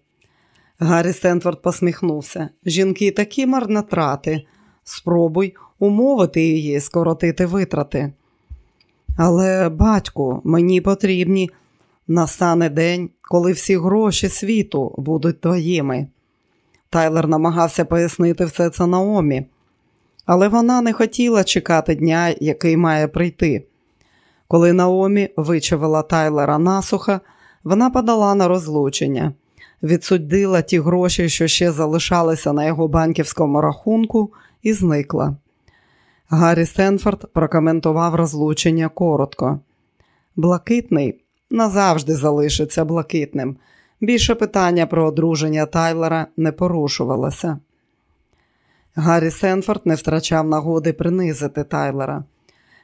Гаррі Стенфорд посміхнувся. Жінки такі марнотрати. Спробуй умовити її, скоротити витрати. Але, батьку, мені потрібні настане день, коли всі гроші світу будуть твоїми. Тайлер намагався пояснити все це Наомі, але вона не хотіла чекати дня, який має прийти. Коли Наомі вичавила Тайлера насуха, вона подала на розлучення, відсудила ті гроші, що ще залишалися на його банківському рахунку, і зникла. Гаррі Стенфорд прокоментував розлучення коротко. Блакитний назавжди залишиться блакитним. Більше питання про одруження Тайлера не порушувалося. Гаррі Сенфорд не втрачав нагоди принизити Тайлера.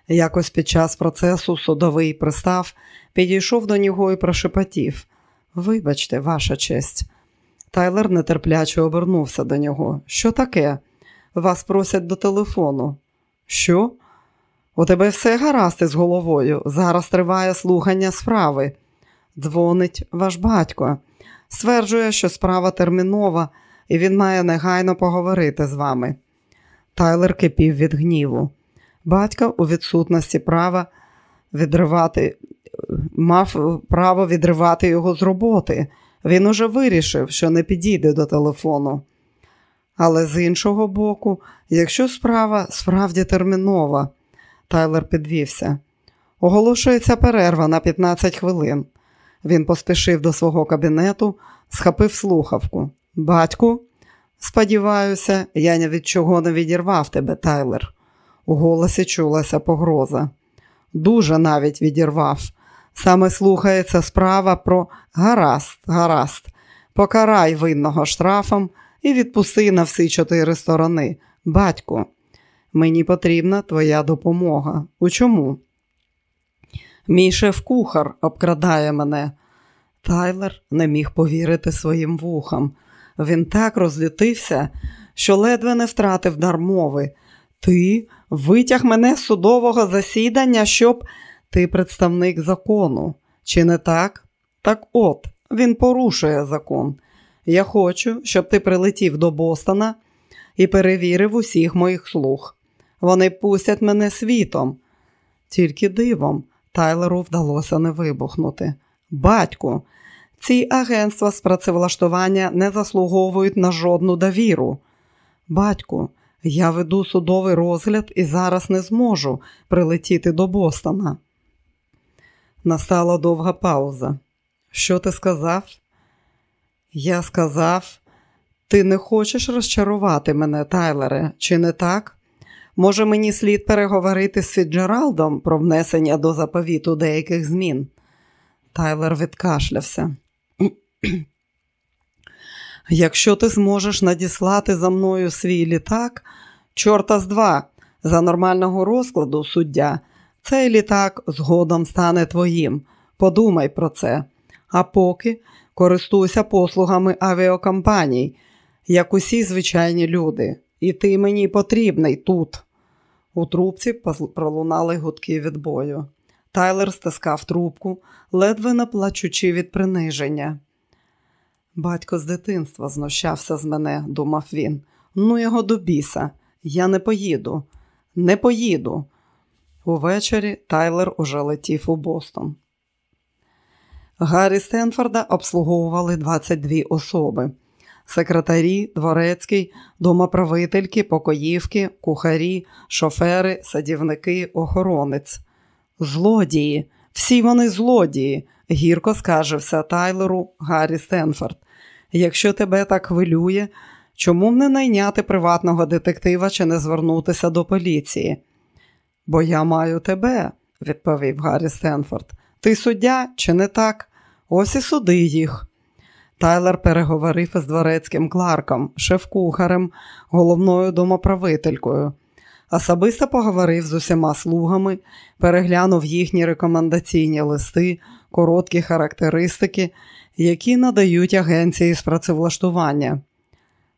Якось під час процесу судовий пристав підійшов до нього і прошепотів Вибачте, ваша честь. Тайлер нетерпляче обернувся до нього. Що таке? Вас просять до телефону. Що? У тебе все гаразд із головою. Зараз триває слухання справи. Дзвонить ваш батько. Стверджує, що справа термінова, і він має негайно поговорити з вами. Тайлер кипів від гніву. Батько у відсутності права відривати, мав право відривати його з роботи. Він уже вирішив, що не підійде до телефону. Але з іншого боку, якщо справа справді термінова, Тайлер підвівся. Оголошується перерва на 15 хвилин. Він поспішив до свого кабінету, схопив слухавку. Батьку, сподіваюся, я ні від чого не відірвав тебе, Тайлер. У голосі чулася погроза. Дуже навіть відірвав. Саме слухається справа про гаразд, гаразд, покарай винного штрафом і відпусти на всі чотири сторони. Батьку, мені потрібна твоя допомога. У чому? Мій шеф-кухар обкрадає мене. Тайлер не міг повірити своїм вухам. Він так розлютився, що ледве не втратив дар мови. Ти витяг мене з судового засідання, щоб ти представник закону. Чи не так? Так от, він порушує закон. Я хочу, щоб ти прилетів до Бостона і перевірив усіх моїх слуг. Вони пустять мене світом. Тільки дивом Тайлеру вдалося не вибухнути. Батьку, ці агентства з працевлаштування не заслуговують на жодну довіру. Батьку, я веду судовий розгляд і зараз не зможу прилетіти до Бостона. Настала довга пауза. Що ти сказав? Я сказав, Ти не хочеш розчарувати мене, Тайлере, чи не так? Може, мені слід переговорити з Фіджералдом про внесення до заповіту деяких змін? Тайлер відкашлявся. Якщо ти зможеш надіслати за мною свій літак, чорта з два, за нормального розкладу суддя, цей літак згодом стане твоїм. Подумай про це. А поки користуйся послугами авіакомпаній, як усі звичайні люди. І ти мені потрібний тут. У трубці пролунали гудки від бою. Тайлер стискав трубку, ледве не плачучи від приниження. Батько з дитинства знущався з мене, думав він. Ну, його до біса. Я не поїду, не поїду. Увечері Тайлер уже летів у Бостон. Гаррі Стенфорда обслуговували 22 особи: секретарі, дворецький, домоправительки, покоївки, кухарі, шофери, садівники, охоронець. Злодії, всі вони злодії, гірко скажевся Тайлеру Гаррі Стенфорд. Якщо тебе так хвилює, чому б не найняти приватного детектива чи не звернутися до поліції? Бо я маю тебе, відповів Гаррі Стенфорд. Ти суддя чи не так? Ось і суди їх. Тайлер переговорив із дворецьким кларком, шеф-кухарем, головною домоправителькою. Особисто поговорив з усіма слугами, переглянув їхні рекомендаційні листи, короткі характеристики, які надають агенції з працевлаштування.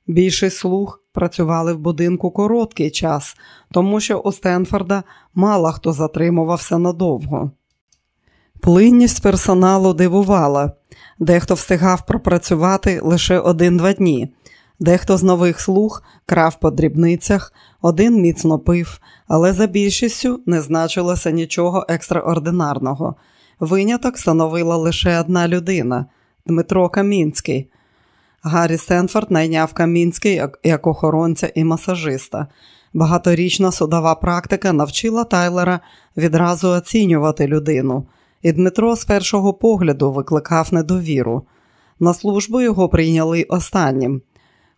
Більшість слуг працювали в будинку короткий час, тому що у Стенфорда мало хто затримувався надовго. Плинність персоналу дивувала, дехто встигав пропрацювати лише один-два дні, дехто з нових слуг крав по дрібницях, один міцно пив, але за більшістю не значилося нічого екстраординарного. Виняток становила лише одна людина Дмитро Камінський. Гаррі Стенфорд найняв Камінський як охоронця і масажиста. Багаторічна судова практика навчила Тайлера відразу оцінювати людину, і Дмитро з першого погляду викликав недовіру. На службу його прийняли останнім.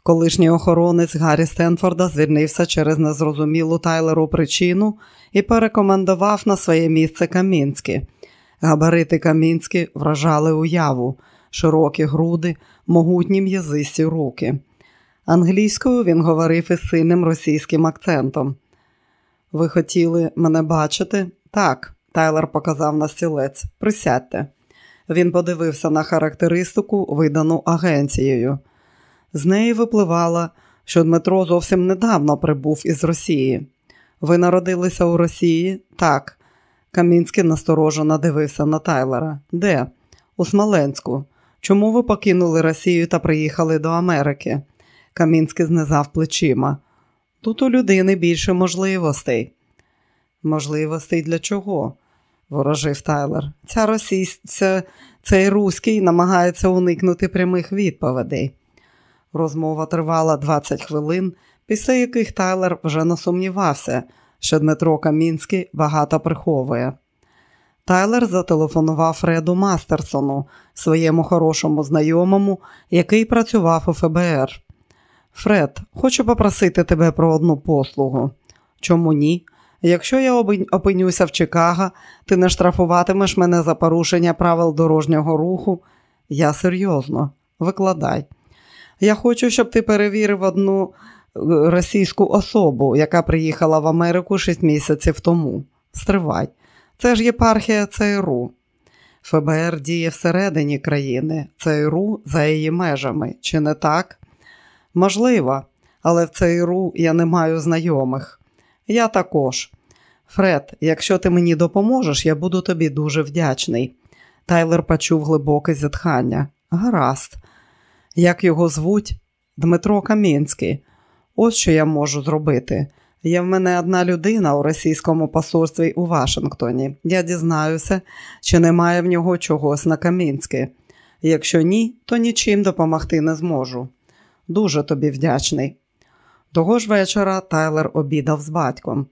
Колишній охоронець Гаррі Стенфорда звільнився через незрозумілу Тайлеру причину і порекомендував на своє місце Камінське. Габарити Камінські вражали уяву, широкі груди, могутні м'язисті руки. Англійською він говорив із сильним російським акцентом. Ви хотіли мене бачити? Так, Тайлер показав на стілець. Присядьте. Він подивився на характеристику, видану агенцією. З неї випливало, що Дмитро зовсім недавно прибув із Росії. Ви народилися у Росії? Так. Камінський насторожено дивився на Тайлера. Де? У Смоленську. Чому ви покинули Росію та приїхали до Америки? Камінський знизав плечима. Тут у людини більше можливостей. Можливостей для чого? ворожив Тайлер. Ця російська, цей руський намагається уникнути прямих відповідей. Розмова тривала 20 хвилин, після яких Тайлер вже не сумнівався, що Дмитро Камінський багато приховує. Тайлер зателефонував Фреду Мастерсону, своєму хорошому знайомому, який працював у ФБР. Фред, хочу попросити тебе про одну послугу. Чому ні? Якщо я опинюся в Чикаго, ти не штрафуватимеш мене за порушення правил дорожнього руху. Я серйозно, викладай. Я хочу, щоб ти перевірив одну е, російську особу, яка приїхала в Америку 6 місяців тому. Стривай. Це ж єпархія ЦРУ. ФБР діє всередині країни, ЦРУ за її межами, чи не так? Можливо, але в ЦРУ я не маю знайомих. Я також. Фред, якщо ти мені допоможеш, я буду тобі дуже вдячний. Тайлер почув глибоке зітхання. Гаразд. Як його звуть? Дмитро Камінський. Ось що я можу зробити. Є в мене одна людина у російському посольстві у Вашингтоні. Я дізнаюся, чи немає в нього чогось на Камінське. Якщо ні, то нічим допомогти не зможу. Дуже тобі вдячний. Того ж вечора Тайлер обідав з батьком.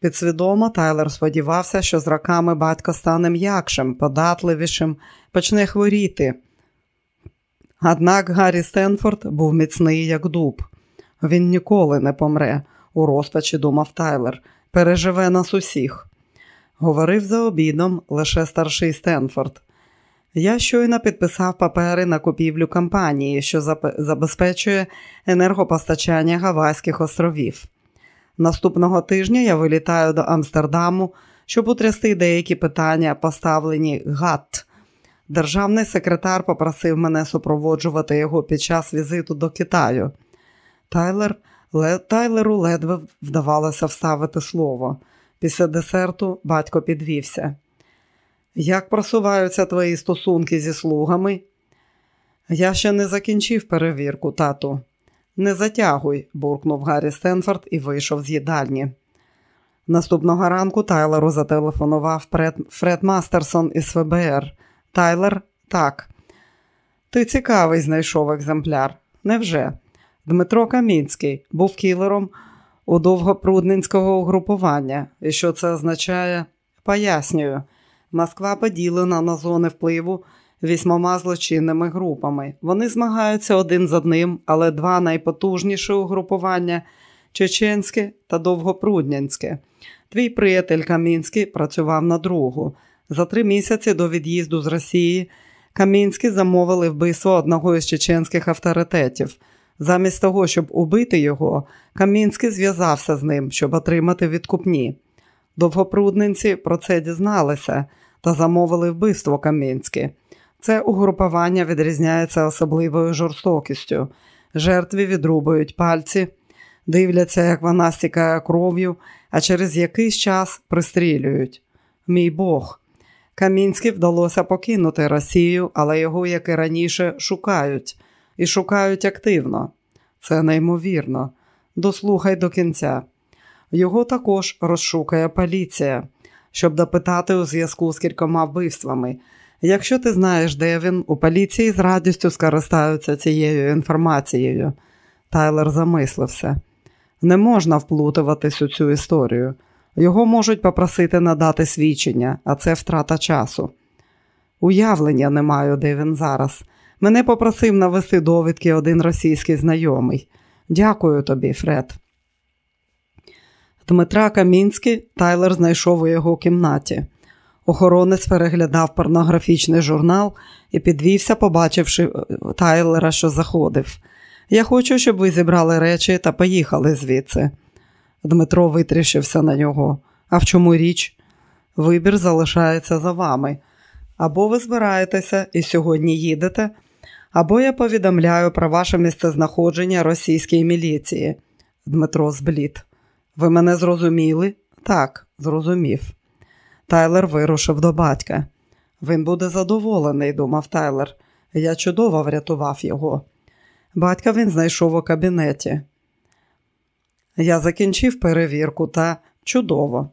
Підсвідомо Тайлер сподівався, що з роками батько стане м'якшим, податливішим, почне хворіти. Однак Гаррі Стенфорд був міцний, як дуб. Він ніколи не помре, у розпачі думав Тайлер, переживе нас усіх. Говорив за обідом лише старший Стенфорд. Я щойно підписав папери на купівлю компанії, що забезпечує енергопостачання Гавайських островів. Наступного тижня я вилітаю до Амстердаму, щоб утрясти деякі питання, поставлені ГАТ. Державний секретар попросив мене супроводжувати його під час візиту до Китаю. Тайлер, Тайлеру ледве вдавалося вставити слово. Після десерту батько підвівся. Як просуваються твої стосунки зі слугами? Я ще не закінчив перевірку, тату. Не затягуй, буркнув Гаррі Стенфорд і вийшов з їдальні. Наступного ранку Тайлеру зателефонував Фред Мастерсон із ФБР. Тайлер, так. Ти цікавий знайшов екземпляр. Невже? Дмитро Камінський був кілером у довгопрудненського угрупування. І що це означає? Пояснюю. Москва поділена на зони впливу вісьмома злочинними групами. Вони змагаються один з одним, але два найпотужніші угрупування чеченське та довгопруднянське. Твій приятель Камінський працював на другу. За три місяці до від'їзду з Росії Камінські замовили вбивство одного із чеченських авторитетів. Замість того, щоб убити його, Камінський зв'язався з ним, щоб отримати відкупні. Довгопрудненці про це дізналися та замовили вбивство Камінське. Це угрупування відрізняється особливою жорстокістю. Жертві відрубують пальці, дивляться, як вона стікає кров'ю, а через якийсь час пристрілюють. Мій Бог. Камінській вдалося покинути Росію, але його, як і раніше, шукають і шукають активно. Це неймовірно. Дослухай до кінця. Його також розшукає поліція, щоб допитати у зв'язку з кількома вбивствами. Якщо ти знаєш, де він, у поліції з радістю скористаються цією інформацією. Тайлер замислився. Не можна вплутуватись у цю історію. Його можуть попросити надати свідчення, а це втрата часу. Уявлення не маю, де він зараз. Мене попросив навести довідки один російський знайомий. Дякую тобі, Фред. Дмитра Камінський Тайлер знайшов у його кімнаті. Охоронець переглядав порнографічний журнал і підвівся, побачивши е, Тайлера, що заходив. Я хочу, щоб ви зібрали речі та поїхали звідси. Дмитро витріщився на нього. А в чому річ? Вибір залишається за вами. Або ви збираєтеся і сьогодні їдете, або я повідомляю про ваше місцезнаходження російській міліції. Дмитро зблід. Ви мене зрозуміли? Так, зрозумів. Тайлер вирушив до батька. Він буде задоволений, думав Тайлер. Я чудово врятував його. Батька він знайшов у кабінеті. Я закінчив перевірку та чудово.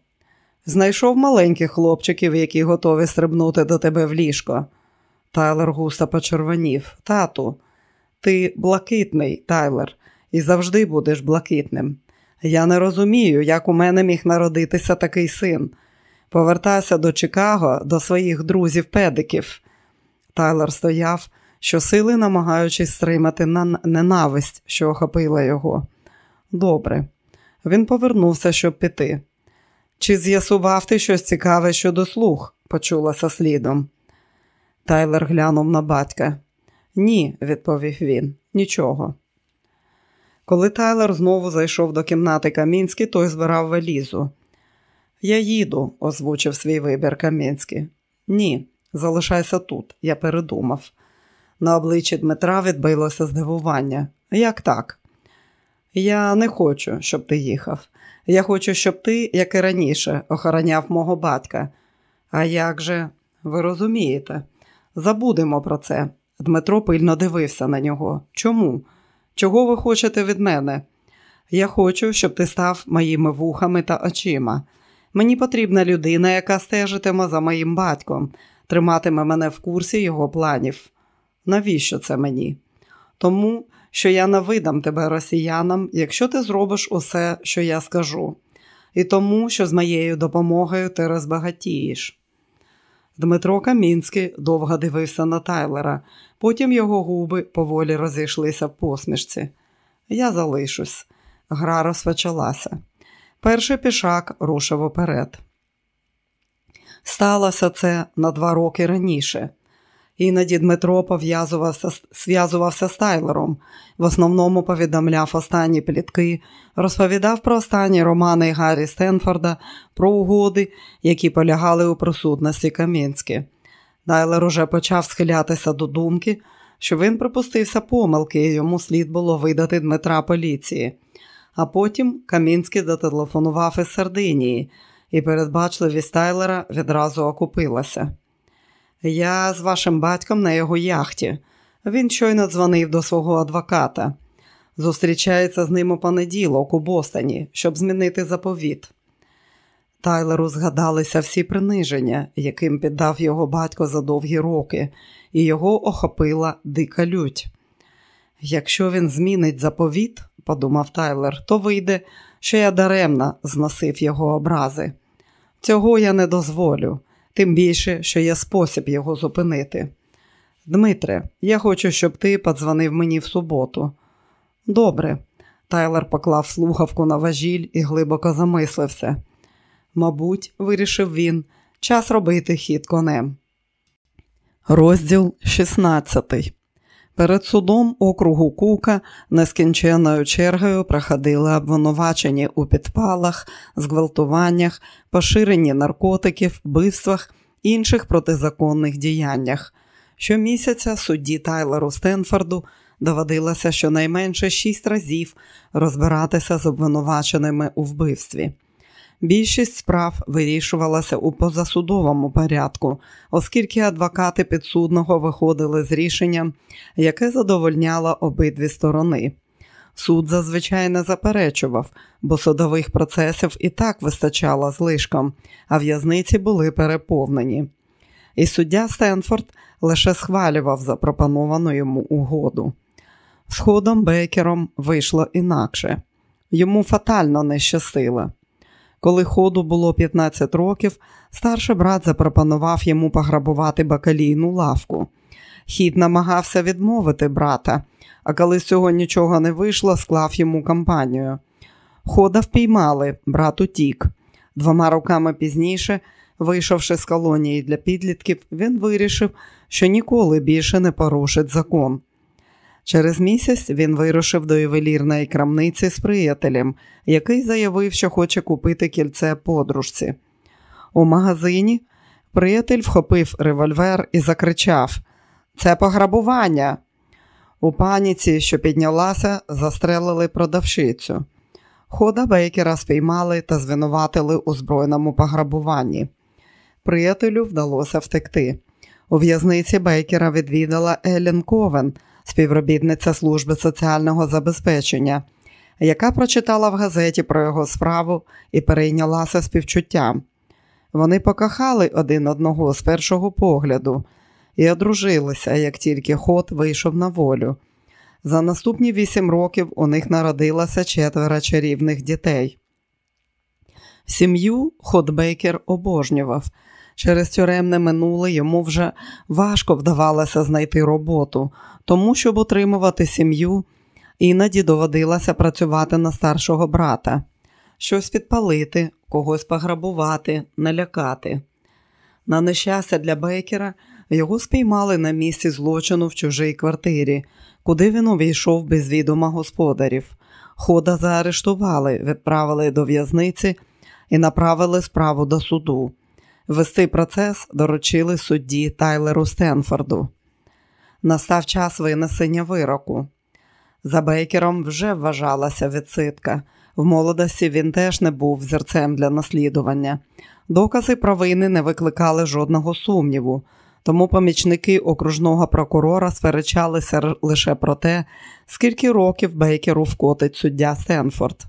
Знайшов маленьких хлопчиків, які готові стрибнути до тебе в ліжко. Тайлер густо почервонів. Тату, ти блакитний, Тайлер, і завжди будеш блакитним. Я не розумію, як у мене міг народитися такий син. Повертайся до Чикаго, до своїх друзів-педиків. Тайлер стояв, щосили намагаючись стримати ненависть, що охопила його. Добре, він повернувся, щоб піти. Чи з'ясував ти щось цікаве щодо слух? почулася слідом. Тайлер глянув на батька. Ні, відповів він, нічого. Коли Тайлер знову зайшов до кімнати Камінський, той збирав валізу. Я їду, озвучив свій вибір Камінський. Ні, залишайся тут, я передумав. На обличчі Дмитра відбилося здивування. Як так? Я не хочу, щоб ти їхав. Я хочу, щоб ти, як і раніше, охороняв мого батька. А як же, ви розумієте? Забудемо про це. Дмитро пильно дивився на нього. Чому? Чого ви хочете від мене? Я хочу, щоб ти став моїми вухами та очима. Мені потрібна людина, яка стежитиме за моїм батьком, триматиме мене в курсі його планів. Навіщо це мені? Тому, що я не видам тебе росіянам, якщо ти зробиш усе, що я скажу, і тому, що з моєю допомогою ти розбагатієш. Дмитро Камінський довго дивився на Тайлера, потім його губи поволі розійшлися в посмішці. Я залишусь. Гра розпочалася. Перший пішак рушив уперед. Сталося це на два роки раніше. Іноді Дмитро пов'язувався зв'язувався з Тайлером, в основному повідомляв останні плітки, розповідав про останні романи Гаррі Стенфорда, про угоди, які полягали у присутності Камінські. Тайлер уже почав схилятися до думки, що він припустився помилки, і йому слід було видати Дмитра поліції. А потім Камінський зателефонував із Сардинії, і передбачливість Тайлера відразу окупилася. Я з вашим батьком на його яхті. Він щойно дзвонив до свого адвоката. Зустрічається з ним у понеділок у Бостоні, щоб змінити заповіт. Тайлеру згадалися всі приниження, яким піддав його батько за довгі роки, і його охопила дика лють. Якщо він змінить заповіт, подумав Тайлер, то вийде, що я даремно зносив його образи. Цього я не дозволю тим більше, що є спосіб його зупинити. Дмитре, я хочу, щоб ти подзвонив мені в суботу. Добре. Тайлер поклав слухавку на важіль і глибоко замислився. Мабуть, вирішив він, час робити хід конем. Розділ 16 Перед судом округу Кука нескінченною чергою проходили обвинувачені у підпалах, зґвалтуваннях, поширенні наркотиків, вбивствах, інших протизаконних діяннях. Щомісяця судді Тайлеру Стенфорду доводилося щонайменше шість разів розбиратися з обвинуваченими у вбивстві. Більшість справ вирішувалася у позасудовому порядку, оскільки адвокати підсудного виходили з рішенням, яке задовольняло обидві сторони. Суд зазвичай не заперечував, бо судових процесів і так вистачало злишком, а в'язниці були переповнені. І суддя Стенфорд лише схвалював запропоновану йому угоду. З ходом Бейкером вийшло інакше йому фатально не щастило. Коли ходу було 15 років, старший брат запропонував йому пограбувати бакалійну лавку. Хід намагався відмовити брата, а коли з цього нічого не вийшло, склав йому кампанію. Хода впіймали, брат утік. Двома роками пізніше, вийшовши з колонії для підлітків, він вирішив, що ніколи більше не порушить закон. Через місяць він вирушив до ювелірної крамниці з приятелем, який заявив, що хоче купити кільце подружці. У магазині приятель вхопив револьвер і закричав: Це пограбування. У паніці, що піднялася, застрелили продавщицю. Хода Бейкера спіймали та звинуватили у збройному пограбуванні. Приятелю вдалося втекти. У в'язниці Бейкера відвідала Елін Ковен – співробітниця служби соціального забезпечення, яка прочитала в газеті про його справу і перейнялася співчуттям. Вони покохали один одного з першого погляду і одружилися, як тільки ход вийшов на волю. За наступні вісім років у них народилося четверо чарівних дітей. Сім'ю Ходбейкер обожнював. Через тюремне минуле йому вже важко вдавалося знайти роботу, тому, щоб утримувати сім'ю, іноді доводилося працювати на старшого брата, щось підпалити, когось пограбувати, налякати. На нещастя для Бейкера його спіймали на місці злочину в чужій квартирі, куди він увійшов без відома господарів. Хода заарештували, відправили до в'язниці і направили справу до суду. Вести процес доручили судді Тайлеру Стенфорду. Настав час винесення вироку. За Бейкером вже вважалася відсидка. В молодості він теж не був зерцем для наслідування. Докази провини не викликали жодного сумніву, тому помічники окружного прокурора сперечалися лише про те, скільки років Бейкеру вкотить суддя Стенфорд.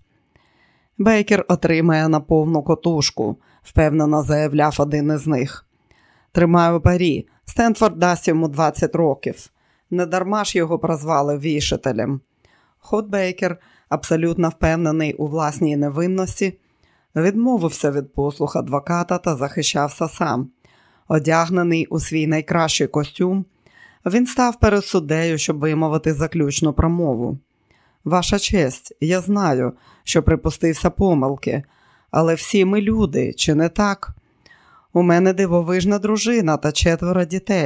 Бейкер отримає на повну котушку, впевнено заявляв один із них. Тримаю парі, Стенфорд дасть йому 20 років. Недарма ж його прозвали вішателем. Ход Бейкер, абсолютно впевнений у власній невинності, відмовився від послуг адвоката та захищався сам. Одягнений у свій найкращий костюм, він став перед суддею, щоб вимовити заключну промову. Ваша честь, я знаю, що припустився помилки, але всі ми люди, чи не так? У мене дивовижна дружина та четверо дітей.